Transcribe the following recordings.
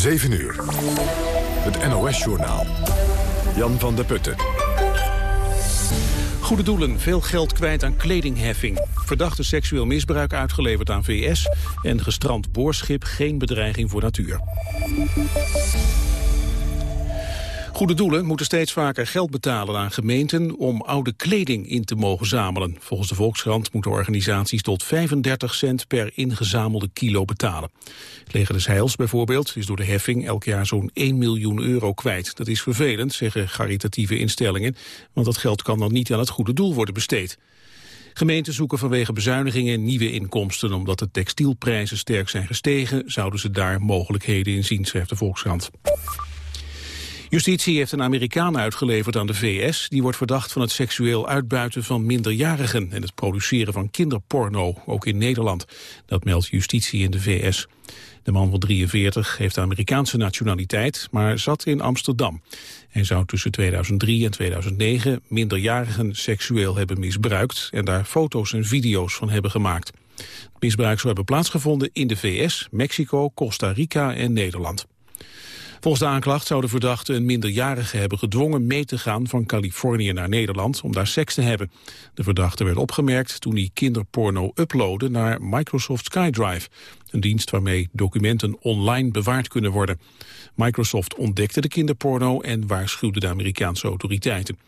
7 uur. Het NOS-journaal. Jan van der Putten. Goede doelen, veel geld kwijt aan kledingheffing. Verdachte seksueel misbruik uitgeleverd aan VS... en gestrand boorschip geen bedreiging voor natuur. Goede doelen moeten steeds vaker geld betalen aan gemeenten om oude kleding in te mogen zamelen. Volgens de Volkskrant moeten organisaties tot 35 cent per ingezamelde kilo betalen. Het leger des Heils bijvoorbeeld is door de heffing elk jaar zo'n 1 miljoen euro kwijt. Dat is vervelend, zeggen caritatieve instellingen, want dat geld kan dan niet aan het goede doel worden besteed. Gemeenten zoeken vanwege bezuinigingen nieuwe inkomsten. Omdat de textielprijzen sterk zijn gestegen, zouden ze daar mogelijkheden in zien, schrijft de Volkskrant. Justitie heeft een Amerikaan uitgeleverd aan de VS. Die wordt verdacht van het seksueel uitbuiten van minderjarigen... en het produceren van kinderporno, ook in Nederland. Dat meldt justitie in de VS. De man van 43 heeft Amerikaanse nationaliteit, maar zat in Amsterdam. Hij zou tussen 2003 en 2009 minderjarigen seksueel hebben misbruikt... en daar foto's en video's van hebben gemaakt. Het misbruik zou hebben plaatsgevonden in de VS, Mexico, Costa Rica en Nederland. Volgens de aanklacht zou de verdachte een minderjarige hebben gedwongen mee te gaan van Californië naar Nederland om daar seks te hebben. De verdachte werd opgemerkt toen hij kinderporno uploadde naar Microsoft SkyDrive, een dienst waarmee documenten online bewaard kunnen worden. Microsoft ontdekte de kinderporno en waarschuwde de Amerikaanse autoriteiten.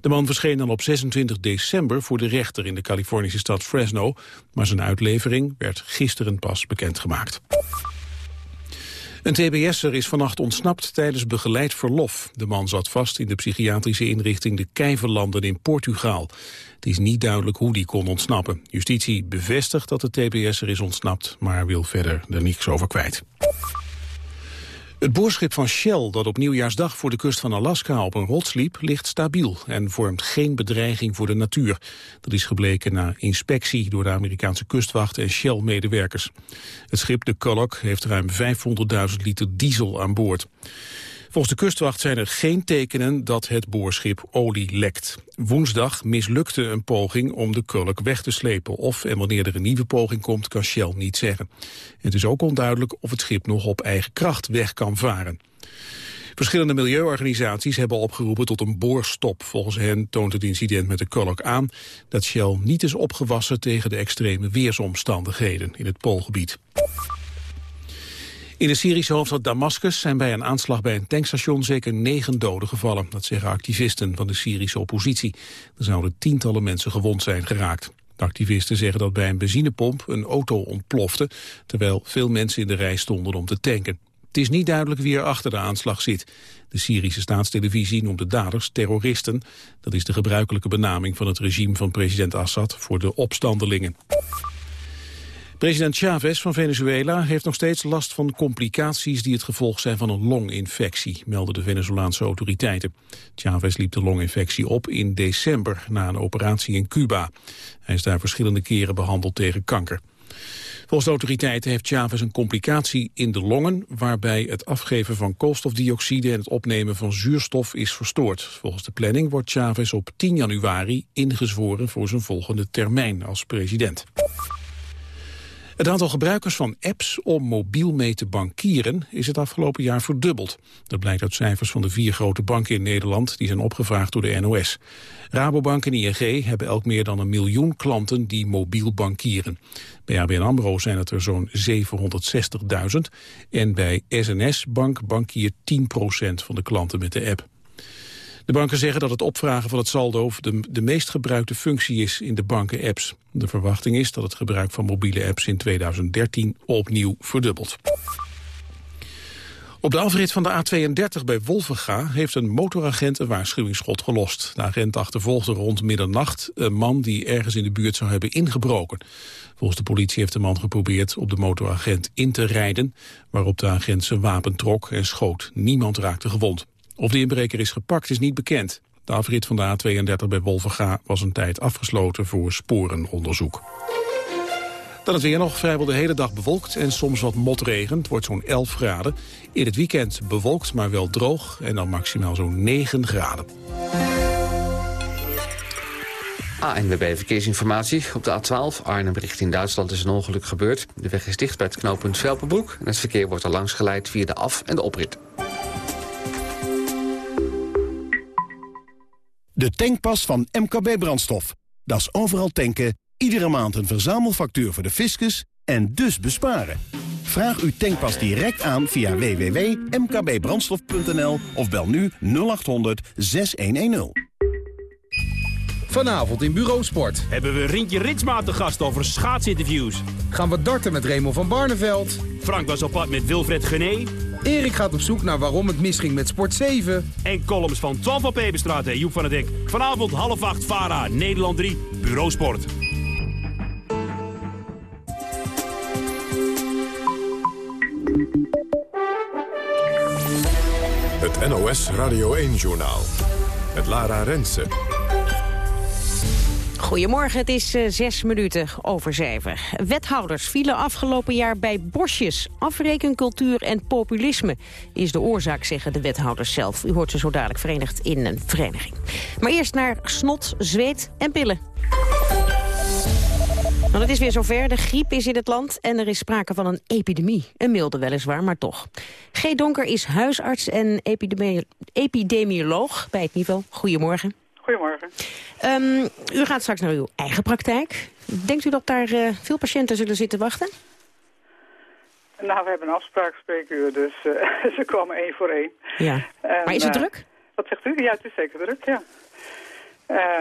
De man verscheen dan op 26 december voor de rechter in de Californische stad Fresno, maar zijn uitlevering werd gisteren pas bekendgemaakt. Een tbs'er is vannacht ontsnapt tijdens begeleid verlof. De man zat vast in de psychiatrische inrichting de Kijverlanden in Portugal. Het is niet duidelijk hoe die kon ontsnappen. Justitie bevestigt dat de tbs'er is ontsnapt, maar wil verder er niets over kwijt. Het boorschip van Shell dat op nieuwjaarsdag voor de kust van Alaska op een rots liep, ligt stabiel en vormt geen bedreiging voor de natuur. Dat is gebleken na inspectie door de Amerikaanse kustwacht en Shell-medewerkers. Het schip, de Culloch, heeft ruim 500.000 liter diesel aan boord. Volgens de kustwacht zijn er geen tekenen dat het boorschip olie lekt. Woensdag mislukte een poging om de kulk weg te slepen. Of en wanneer er een nieuwe poging komt, kan Shell niet zeggen. Het is ook onduidelijk of het schip nog op eigen kracht weg kan varen. Verschillende milieuorganisaties hebben opgeroepen tot een boorstop. Volgens hen toont het incident met de Kulk aan dat Shell niet is opgewassen tegen de extreme weersomstandigheden in het Poolgebied. In de Syrische hoofdstad Damascus zijn bij een aanslag bij een tankstation zeker negen doden gevallen. Dat zeggen activisten van de Syrische oppositie. Er zouden tientallen mensen gewond zijn geraakt. De activisten zeggen dat bij een benzinepomp een auto ontplofte, terwijl veel mensen in de rij stonden om te tanken. Het is niet duidelijk wie er achter de aanslag zit. De Syrische staatstelevisie noemt de daders terroristen. Dat is de gebruikelijke benaming van het regime van president Assad voor de opstandelingen. President Chavez van Venezuela heeft nog steeds last van complicaties die het gevolg zijn van een longinfectie, melden de Venezolaanse autoriteiten. Chavez liep de longinfectie op in december na een operatie in Cuba. Hij is daar verschillende keren behandeld tegen kanker. Volgens de autoriteiten heeft Chavez een complicatie in de longen... waarbij het afgeven van koolstofdioxide en het opnemen van zuurstof is verstoord. Volgens de planning wordt Chavez op 10 januari ingezworen voor zijn volgende termijn als president. Het aantal gebruikers van apps om mobiel mee te bankieren is het afgelopen jaar verdubbeld. Dat blijkt uit cijfers van de vier grote banken in Nederland die zijn opgevraagd door de NOS. Rabobank en ING hebben elk meer dan een miljoen klanten die mobiel bankieren. Bij ABN AMRO zijn het er zo'n 760.000 en bij SNS Bank bankiert 10% van de klanten met de app. De banken zeggen dat het opvragen van het saldo de, de meest gebruikte functie is in de banken-apps. De verwachting is dat het gebruik van mobiele apps in 2013 opnieuw verdubbelt. Op de afrit van de A32 bij Wolvenga heeft een motoragent een waarschuwingsschot gelost. De agent achtervolgde rond middernacht een man die ergens in de buurt zou hebben ingebroken. Volgens de politie heeft de man geprobeerd op de motoragent in te rijden, waarop de agent zijn wapen trok en schoot. Niemand raakte gewond. Of de inbreker is gepakt is niet bekend. De afrit van de A32 bij Wolverga was een tijd afgesloten voor sporenonderzoek. Dan het weer nog vrijwel de hele dag bewolkt en soms wat motregen. Het wordt zo'n 11 graden. In het weekend bewolkt, maar wel droog en dan maximaal zo'n 9 graden. ANWB Verkeersinformatie. Op de A12 Arnhem richting Duitsland is een ongeluk gebeurd. De weg is dicht bij het knooppunt Velpenbroek. En het verkeer wordt er langs geleid via de af- en de oprit. De tankpas van MKB Brandstof. Dat is overal tanken, iedere maand een verzamelfactuur voor de fiscus en dus besparen. Vraag uw tankpas direct aan via www.mkbbrandstof.nl of bel nu 0800 6110. Vanavond in Bureau Sport. Hebben we Rintje Ritsma te gast over schaatsinterviews. Gaan we darten met Raymond van Barneveld. Frank was op pad met Wilfred Gené. Erik gaat op zoek naar waarom het misging met Sport 7. En columns van Twan van Peperstraat en Joep van het Dek. Vanavond half acht, VARA, Nederland 3, Bureau Sport. Het NOS Radio 1-journaal. Het Lara Rensen. Goedemorgen, het is uh, zes minuten over zeven. Wethouders vielen afgelopen jaar bij bosjes. Afrekencultuur en populisme is de oorzaak, zeggen de wethouders zelf. U hoort ze zo dadelijk verenigd in een vereniging. Maar eerst naar snot, zweet en pillen. Want het is weer zover, de griep is in het land en er is sprake van een epidemie. Een milde weliswaar, maar toch. G. Donker is huisarts en epidemi epidemioloog bij het niveau. Goedemorgen. Goedemorgen. Um, u gaat straks naar uw eigen praktijk. Denkt u dat daar uh, veel patiënten zullen zitten wachten? Nou, we hebben een afspraakspreekuur, dus uh, ze komen één voor één. Ja. En, maar is het uh, druk? Wat zegt u? Ja, het is zeker druk, ja.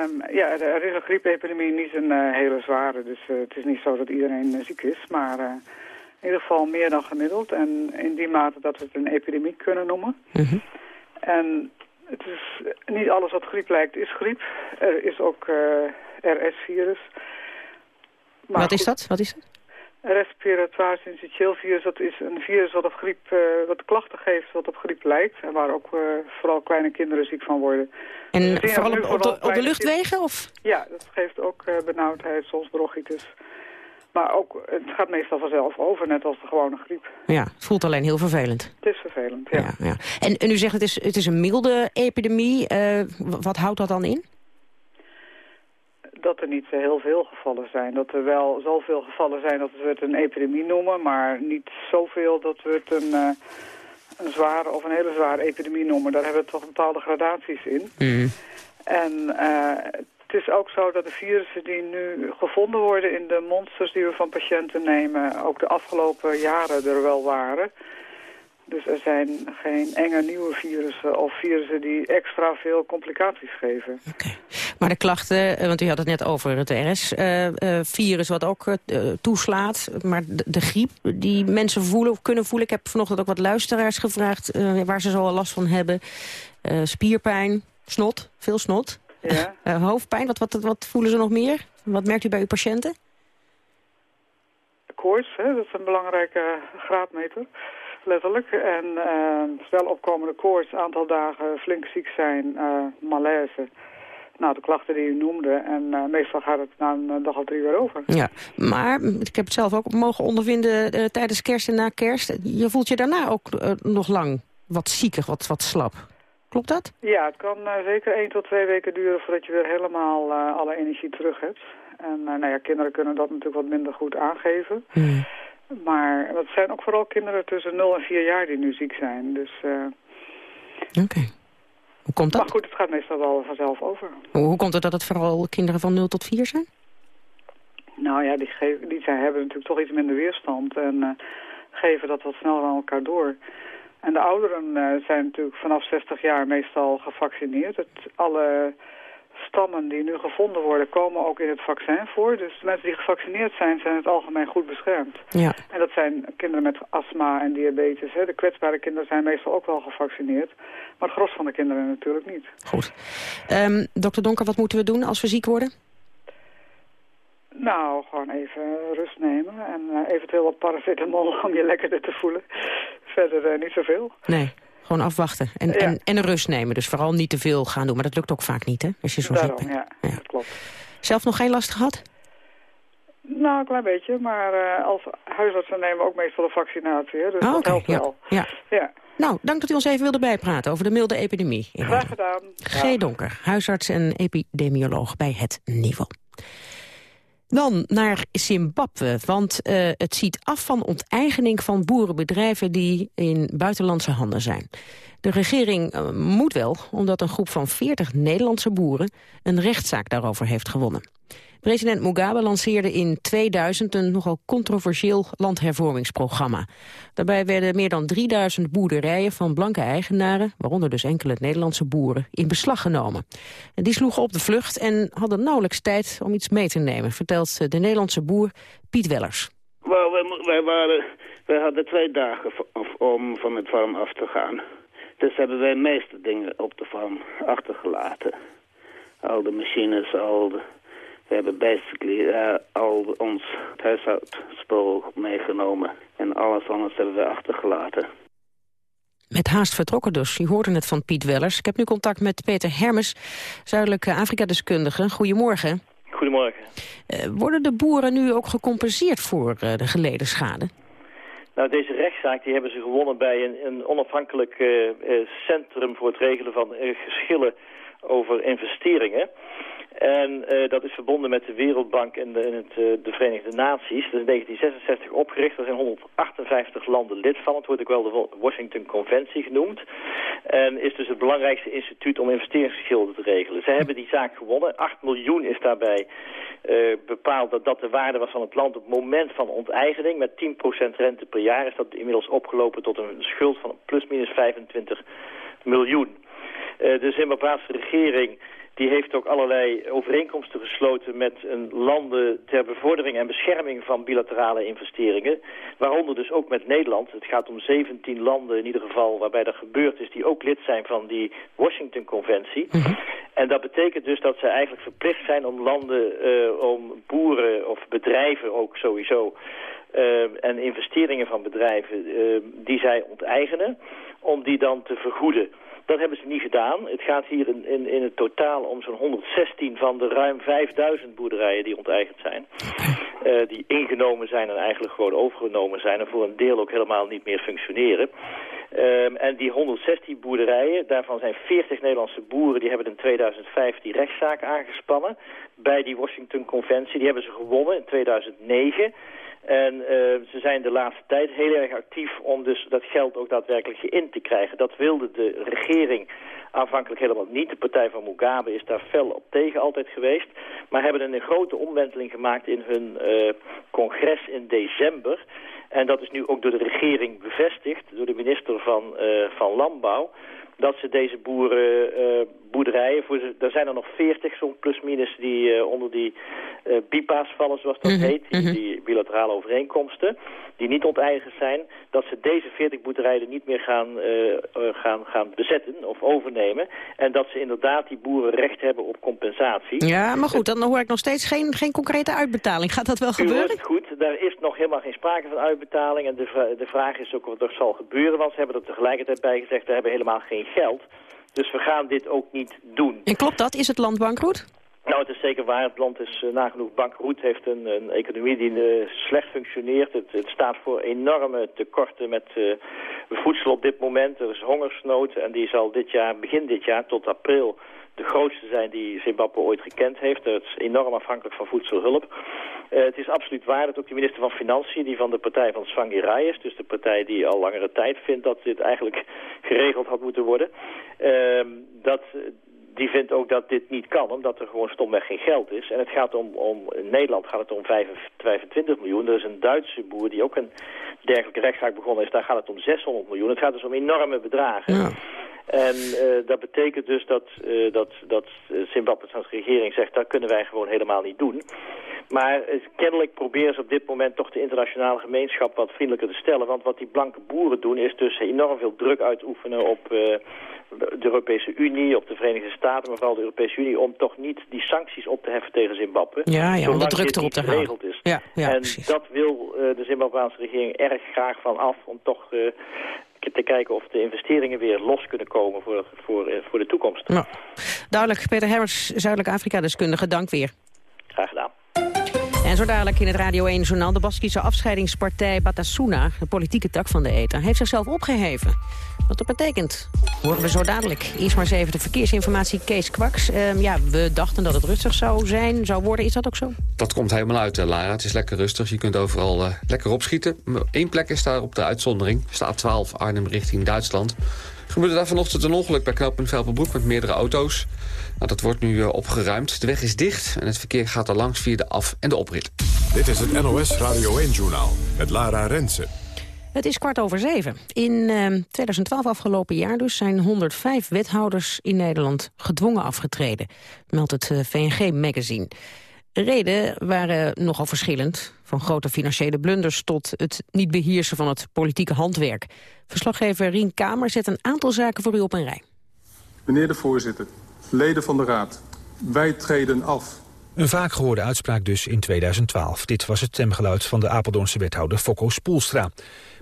Um, ja, er is een griepepidemie, niet een uh, hele zware, dus uh, het is niet zo dat iedereen uh, ziek is, maar in ieder geval meer dan gemiddeld. En in die mate dat we het een epidemie kunnen noemen. Mm -hmm. En het is niet alles wat griep lijkt is griep. Er is ook RS-virus. Wat is dat? Wat is dat? Respiratoire syncytial virus, dat is een virus wat op griep, uh, wat klachten geeft wat op griep lijkt. En waar ook uh, vooral kleine kinderen ziek van worden. En dus vooral op, op, de, op de luchtwegen? Of? Ja, dat geeft ook uh, benauwdheid, soms bronchitis. Maar ook, het gaat meestal vanzelf over, net als de gewone griep. Ja, het voelt alleen heel vervelend. Het is vervelend, ja. ja, ja. En, en u zegt het is, het is een milde epidemie. wat houdt dat dan in? dat er niet heel veel gevallen zijn. Dat er wel zoveel gevallen zijn dat we het een epidemie noemen, maar niet zoveel dat we het een, uh, een zware of een hele zware epidemie noemen. Daar hebben we toch bepaalde gradaties in. Mm. En uh, het is ook zo dat de virussen die nu gevonden worden in de monsters die we van patiënten nemen, ook de afgelopen jaren er wel waren. Dus er zijn geen enge nieuwe virussen of virussen die extra veel complicaties geven. Maar de klachten, want u had het net over het RS-virus uh, wat ook toeslaat. Maar de, griep die mensen voelen kunnen voelen. Ik heb vanochtend ook wat luisteraars gevraagd waar ze zo al last van hebben. spierpijn, snot, veel snot. Ja. hoofdpijn, wat, wat, wat voelen ze nog meer? Wat merkt u bij uw patiënten? Koorts, hè? dat is een belangrijke graadmeter letterlijk. En uh, snel opkomende koorts, aantal dagen flink ziek zijn, uh, malaise. Nou, de klachten die u noemde. En uh, meestal gaat het na een dag of drie weer over. Ja, maar ik heb het zelf ook mogen ondervinden tijdens kerst en na kerst. Je voelt je daarna ook nog lang wat ziekig, wat, wat slap. Klopt dat? Ja, het kan zeker één tot twee weken duren voordat je weer helemaal alle energie terug hebt. En nou ja, kinderen kunnen dat natuurlijk wat minder goed aangeven. Hmm. Maar dat zijn ook vooral kinderen tussen 0 en 4 jaar die nu ziek zijn. Dus. Oké. Okay. Hoe komt dat? Maar goed, het gaat meestal wel vanzelf over. Hoe, komt het dat het vooral kinderen van 0 tot 4 zijn? Nou ja, die, geven, die zijn, hebben natuurlijk toch iets minder weerstand en uh, geven dat wat sneller aan elkaar door. En de ouderen uh, zijn natuurlijk vanaf 60 jaar meestal gevaccineerd. Het, alle stammen die nu gevonden worden komen ook in het vaccin voor. Dus de mensen die gevaccineerd zijn, zijn het algemeen goed beschermd. Ja. En dat zijn kinderen met astma en diabetes. Hè. De kwetsbare kinderen zijn meestal ook wel gevaccineerd. Maar het gros van de kinderen natuurlijk niet. Goed. Um, dokter Donker, wat moeten we doen als we ziek worden? Nou, gewoon even rust nemen en uh, eventueel wat paracetamol om je lekkerder te voelen. Verder uh, niet zoveel. Nee. Gewoon afwachten en, ja. en, en rust nemen. Dus vooral niet te veel gaan doen. Maar dat lukt ook vaak niet, hè? Als je zo Daarom, ziek bent. Ja, dat klopt. Zelf nog geen last gehad? Nou, een klein beetje. Maar uh, als huisartsen nemen we ook meestal een vaccinatie. Hè? Dus oh, dat okay. helpt ja. wel. Ja. ja. Nou, dank dat u ons even wilde bijpraten over de milde epidemie. Graag gedaan. G. Donker, huisarts en epidemioloog bij het NIVO. Dan naar Zimbabwe, want uh, het ziet af van onteigening van boerenbedrijven die in buitenlandse handen zijn. De regering uh, moet wel, omdat een groep van 40 Nederlandse boeren een rechtszaak daarover heeft gewonnen. President Mugabe lanceerde in 2000 een nogal controversieel landhervormingsprogramma. Daarbij werden meer dan 3000 boerderijen van blanke eigenaren, waaronder dus enkele Nederlandse boeren, in beslag genomen. En die sloegen op de vlucht en hadden nauwelijks tijd om iets mee te nemen, vertelt de Nederlandse boer Piet Wellers. Well, wij, waren, wij hadden twee dagen om van het farm af te gaan. Dus hebben wij de meeste dingen op de farm achtergelaten. Al de machines, al de we hebben basically uh, al ons huishoudspul meegenomen. En alles anders hebben we achtergelaten. Met haast vertrokken dus. Je hoorde het van Piet Wellers. Ik heb nu contact met Peter Hermes, Zuidelijke Afrika-deskundige. Goedemorgen. Goedemorgen. Uh, worden de boeren nu ook gecompenseerd voor uh, de geleden schade? Nou, deze rechtszaak die hebben ze gewonnen bij een, een onafhankelijk centrum voor het regelen van geschillen over investeringen. En uh, dat is verbonden met de Wereldbank en de, het, uh, de Verenigde Naties. Dat is in 1966 opgericht. Er zijn 158 landen lid van. Het wordt ook wel de Washington Conventie genoemd. En is dus het belangrijkste instituut om investeringsgeschilden te regelen. Ze hebben die zaak gewonnen. 8 miljoen is daarbij uh, bepaald dat dat de waarde was van het land op het moment van onteigening. Met 10% rente per jaar is dat inmiddels opgelopen tot een schuld van plus minus 25 miljoen. de Zimbabweanse regering die heeft ook allerlei overeenkomsten gesloten met een landen ter bevordering en bescherming van bilaterale investeringen. Waaronder dus ook met Nederland. Het gaat om 17 landen in ieder geval waarbij dat gebeurd is die ook lid zijn van die Washington-conventie. Mhm. En dat betekent dus dat ze eigenlijk verplicht zijn om landen, uh, om boeren of bedrijven ook sowieso... Uh, en investeringen van bedrijven uh, die zij onteigenen, om die dan te vergoeden. Dat hebben ze niet gedaan. Het gaat hier in, in, in het totaal om zo'n 116 van de ruim 5000 boerderijen die onteigend zijn. Uh, die ingenomen zijn en eigenlijk gewoon overgenomen zijn en voor een deel ook helemaal niet meer functioneren. Um, en die 116 boerderijen, daarvan zijn 40 Nederlandse boeren... die hebben in 2005 die rechtszaak aangespannen bij die Washington-conventie. Die hebben ze gewonnen in 2009... En uh, ze zijn de laatste tijd heel erg actief om dus dat geld ook daadwerkelijk in te krijgen. Dat wilde de regering aanvankelijk helemaal niet. De partij van Mugabe is daar fel op tegen altijd geweest. Maar hebben een grote omwenteling gemaakt in hun uh, congres in december. En dat is nu ook door de regering bevestigd, door de minister van, uh, van Landbouw dat ze deze boeren, boerderijen, voor er zijn er nog 40 zo'n plus-minus die uh, onder die uh, BIPA's vallen, zoals dat mm -hmm. heet, die, -hmm. die, bilaterale overeenkomsten, die niet onteigend zijn, dat ze deze 40 boerderijen niet meer gaan, gaan, gaan bezetten of overnemen. En dat ze inderdaad die boeren recht hebben op compensatie. Ja, maar goed, dan hoor ik nog steeds geen, geen concrete uitbetaling. Gaat dat wel gebeuren? Het goed, daar is nog helemaal geen sprake van uitbetaling. En de, de vraag is ook of dat zal gebeuren, want ze hebben er tegelijkertijd bij gezegd, we hebben helemaal geen geld. Dus we gaan dit ook niet doen. En klopt dat? Is het land bankroet? Nou, het is zeker waar. Het land is uh, nagenoeg bankroet. heeft een, een economie die uh, slecht functioneert. Het, het, staat voor enorme tekorten met uh, voedsel op dit moment. Er is hongersnood en die zal dit jaar, begin dit jaar tot april de grootste zijn die Zimbabwe ooit gekend heeft. Het is enorm afhankelijk van voedselhulp. Uh, het is absoluut waar dat ook de minister van Financiën, die van de partij van Svangirai is, dus de partij die al langere tijd vindt dat dit eigenlijk geregeld had moeten worden, uh, dat die vindt ook dat dit niet kan, omdat er gewoon stomweg geen geld is. En het gaat om, om in Nederland gaat het om 25 miljoen. Er is een Duitse boer die ook een dergelijke rechtszaak begonnen is. Daar gaat het om 600 miljoen. Het gaat dus om enorme bedragen. Ja. En uh, dat betekent dus dat, uh, dat, dat Zimbabwe's regering zegt... dat kunnen wij gewoon helemaal niet doen. Maar uh, kennelijk proberen ze op dit moment toch de internationale gemeenschap wat vriendelijker te stellen. Want wat die blanke boeren doen is dus enorm veel druk uitoefenen op de Europese Unie, op de Verenigde Staten, maar vooral de Europese Unie, om toch niet die sancties op te heffen tegen Zimbabwe. Ja, ja om de druk erop te geregeld is. Ja, ja, en precies. dat wil de Zimbabweanse regering erg graag van af, om toch te kijken of de investeringen weer los kunnen komen voor, voor, voor de toekomst. Nou, duidelijk. Peter Hemmers, Zuidelijk Afrika-deskundige, dank weer. Graag gedaan. En zo dadelijk in het Radio 1-journaal de Baskische afscheidingspartij Batasuna, de politieke tak van de ETA, heeft zichzelf opgeheven. Wat dat betekent, horen we zo dadelijk. Eerst maar eens even de verkeersinformatie, Kees Kwaks. Ehm, ja, we dachten dat het rustig zou zijn, zou worden. Is dat ook zo? Dat komt helemaal uit, eh, Lara. Het is lekker rustig. Je kunt overal uh, lekker opschieten. Eén plek is daar op de uitzondering. Staat 12 Arnhem richting Duitsland. Gebeurde daar vanochtend een ongeluk bij knooppunt Velpenbroek met meerdere auto's. Nou, dat wordt nu uh, opgeruimd. De weg is dicht en het verkeer gaat er langs via de af- en de oprit. Dit is het NOS Radio 1-journaal met Lara Rensen. Het is kwart over zeven. In uh, 2012 afgelopen jaar dus zijn 105 wethouders in Nederland gedwongen afgetreden, meldt het uh, VNG-magazine. Reden waren nogal verschillend. Van grote financiële blunders tot het niet beheersen van het politieke handwerk. Verslaggever Rien Kamer zet een aantal zaken voor u op een rij. Meneer de voorzitter, leden van de Raad, wij treden af. Een vaak gehoorde uitspraak dus in 2012. Dit was het stemgeluid van de Apeldoornse wethouder Fokko Spoelstra.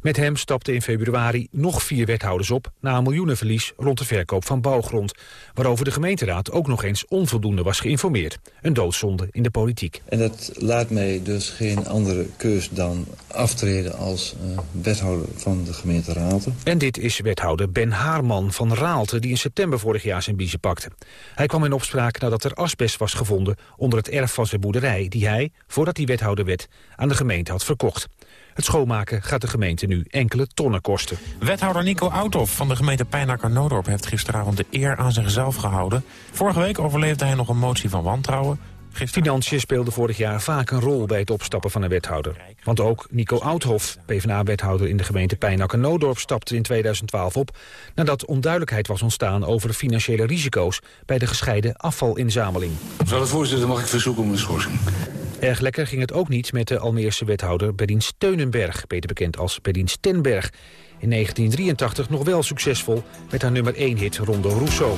Met hem stapten in februari nog vier wethouders op... na een miljoenenverlies rond de verkoop van bouwgrond... waarover de gemeenteraad ook nog eens onvoldoende was geïnformeerd. Een doodzonde in de politiek. En dat laat mij dus geen andere keus dan aftreden als uh, wethouder van de gemeenteraad. En dit is wethouder Ben Haarman van Raalte... die in september vorig jaar zijn biezen pakte. Hij kwam in opspraak nadat er asbest was gevonden... onder het erf van zijn boerderij... die hij, voordat hij wethouder werd, aan de gemeente had verkocht. Het schoonmaken gaat de gemeente nu enkele tonnen kosten. Wethouder Nico Outhoff van de gemeente Pijnacker-Noodorp... heeft gisteravond de eer aan zichzelf gehouden. Vorige week overleefde hij nog een motie van wantrouwen. Gisteren... Financiën speelden vorig jaar vaak een rol bij het opstappen van een wethouder. Want ook Nico Oudhoff, PvdA-wethouder in de gemeente Pijnacker-Noodorp... stapte in 2012 op nadat onduidelijkheid was ontstaan... over de financiële risico's bij de gescheiden afvalinzameling. Mevrouw de voorzitter, mag ik verzoeken om een schorsing? Erg lekker ging het ook niet met de Almeerse wethouder Berdien Steunenberg... beter bekend als Berdien Stenberg. In 1983 nog wel succesvol met haar nummer 1-hit Rondo Rousseau.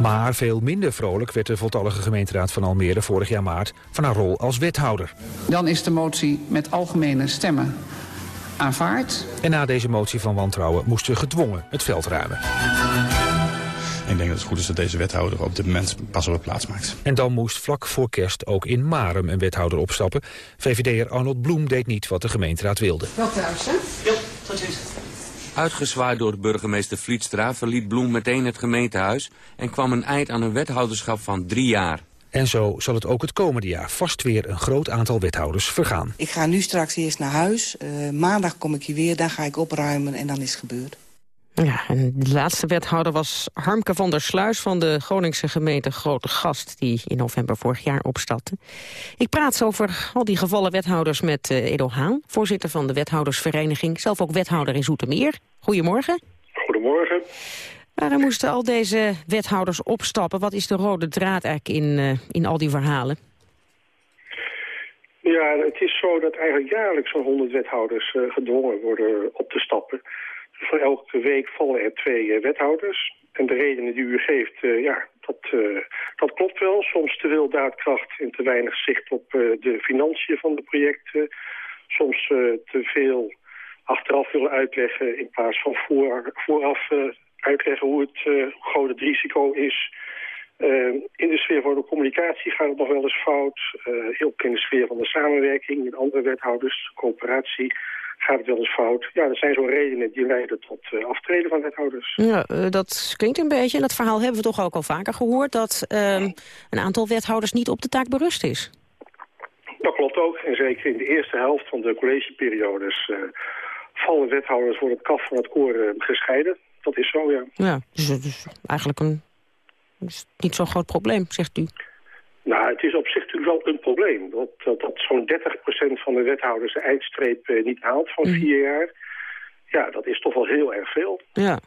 Maar veel minder vrolijk werd de voltallige gemeenteraad van Almere vorig jaar maart van haar rol als wethouder. Dan is de motie met algemene stemmen aanvaard. En na deze motie van wantrouwen moest ze gedwongen het veld ruimen. En ik denk dat het goed is dat deze wethouder op dit moment pas op plaats maakt. En dan moest vlak voor kerst ook in Marem een wethouder opstappen. VVD'er Arnold Bloem deed niet wat de gemeenteraad wilde. Wel thuis, hè? Ja, tot ziens. Uitgezwaaid door burgemeester Vlietstra verliet Bloem meteen het gemeentehuis... en kwam een eind aan een wethouderschap van drie jaar. En zo zal het ook het komende jaar vast weer een groot aantal wethouders vergaan. Ik ga nu straks eerst naar huis. Uh, maandag kom ik hier weer, dan ga ik opruimen en dan is het gebeurd. Ja, en de laatste wethouder was Harmke van der Sluis van de Groningse gemeente Grote Gast, die in november vorig jaar opstapte. Ik praat over al die gevallen wethouders met uh, Edo Haan, voorzitter van de wethoudersvereniging, zelf ook wethouder in Zoetermeer. Goedemorgen. Goedemorgen. Waarom moesten al deze wethouders opstappen? Wat is de rode draad eigenlijk in, uh, in al die verhalen? Ja, het is zo dat eigenlijk jaarlijks zo'n 100 wethouders uh, gedwongen worden op te stappen. Voor elke week vallen er twee uh, wethouders. En de redenen die u geeft, uh, ja, dat, uh, dat klopt wel. Soms te veel daadkracht en te weinig zicht op de financiën van de projecten. Soms te veel achteraf willen uitleggen in plaats van voor, vooraf uitleggen hoe het hoe groot het risico is. in de sfeer van de communicatie gaat het nog wel eens fout. ook in de sfeer van de samenwerking met andere wethouders, coöperatie gaat het wel eens fout. Ja, dat zijn zo'n redenen die leiden tot uh, aftreden van wethouders. Ja, uh, dat klinkt een beetje. En dat verhaal hebben we toch ook al vaker gehoord... dat uh, een aantal wethouders niet op de taak berust is. Dat klopt ook. En zeker in de eerste helft van de collegeperiodes... vallen wethouders voor het kaf van het koor gescheiden. Dat is zo, ja. Ja, dus is eigenlijk een, is niet zo'n groot probleem, zegt u. Nou, het is op zich natuurlijk wel een probleem. Dat, dat, dat zo'n 30% van de wethouders de eindstreep eh, niet haalt van mm. vier jaar. Ja, dat is toch wel heel erg veel. Ja.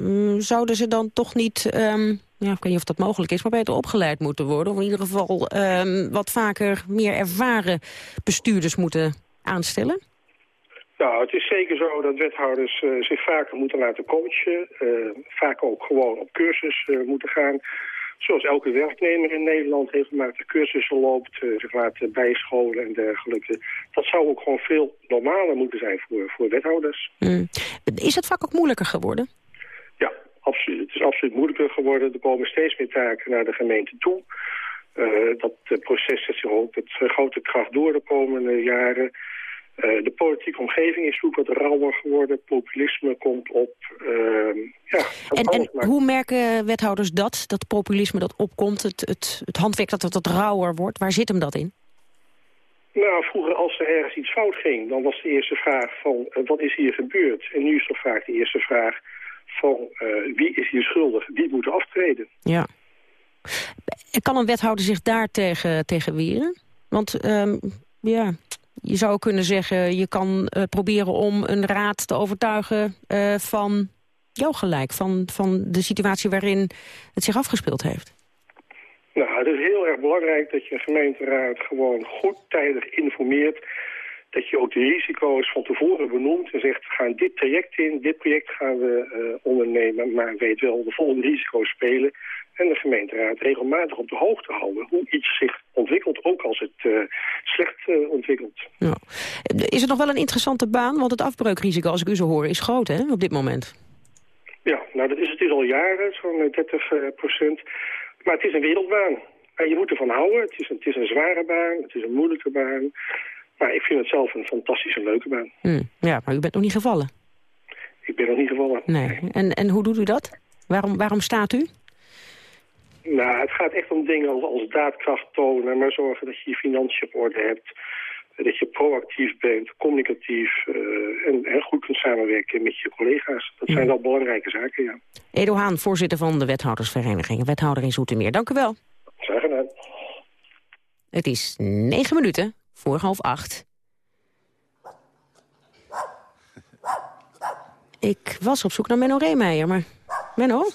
Mm, zouden ze dan toch niet, um, ja, ik weet niet of dat mogelijk is... maar beter opgeleid moeten worden? Of in ieder geval um, wat vaker meer ervaren bestuurders moeten aanstellen? Nou, het is zeker zo dat wethouders uh, zich vaker moeten laten coachen. Uh, vaak ook gewoon op cursus uh, moeten gaan zoals elke werknemer in Nederland regelmatig cursussen loopt, uh, zich laat bijscholen en dergelijke. Dat zou ook gewoon veel normaler moeten zijn voor, voor wethouders. Mm. Is het vak ook moeilijker geworden? Ja, absoluut. Het is absoluut moeilijker geworden. Er komen steeds meer taken naar de gemeente toe. dat proces zet zich ook met grote kracht door de komende jaren. De politieke omgeving is ook wat rauwer geworden. Populisme komt op. ja, en en hoe merken wethouders dat, dat populisme dat opkomt? Het, het, het handwerk dat wat rauwer wordt, waar zit hem dat in? Nou, vroeger als er ergens iets fout ging, dan was de eerste vraag van uh, wat is hier gebeurd? En nu is toch vaak de eerste vraag van uh, wie is hier schuldig? Wie moet aftreden? Ja. Kan een wethouder zich daar tegen, tegen weren? Want um, ja, je zou kunnen zeggen, je kan uh, proberen om een raad te overtuigen van jouw gelijk. Van, van de situatie waarin het zich afgespeeld heeft. Nou, het is heel erg belangrijk dat je een gemeenteraad gewoon goed tijdig informeert. Dat je ook de risico's van tevoren benoemt en zegt, we gaan dit traject in, dit project gaan we uh, ondernemen. Maar weet wel, de volgende risico's spelen. En de gemeenteraad regelmatig op de hoogte houden hoe iets zich ontwikkelt, ook als het uh, slecht uh, ontwikkelt. Ja. Is het nog wel een interessante baan? Want het afbreukrisico, als ik u zo hoor, is groot hè, op dit moment. Ja, nou dat is het is al jaren, zo'n 30 procent. Maar het is een wereldbaan. En je moet ervan houden. Het is, een, het is een zware baan, het is een moeilijke baan. Maar ik vind het zelf een fantastische leuke baan. Hmm. Ja, maar u bent nog niet gevallen? Ik ben nog niet gevallen. Nee. En, en hoe doet u dat? Waarom, waarom staat u? Nou, het gaat echt om dingen als, als daadkracht tonen... maar zorgen dat je je financiën op orde hebt dat je proactief bent, communicatief uh, en, en, goed kunt samenwerken met je collega's. Dat zijn wel belangrijke zaken, ja. Edo Haan, voorzitter van de wethoudersvereniging, wethouder in Zoetermeer. Dank u wel. Zeg gedaan. Het is negen minuten voor half acht. Ik was op zoek naar Menno Reemeijer, maar... Menno?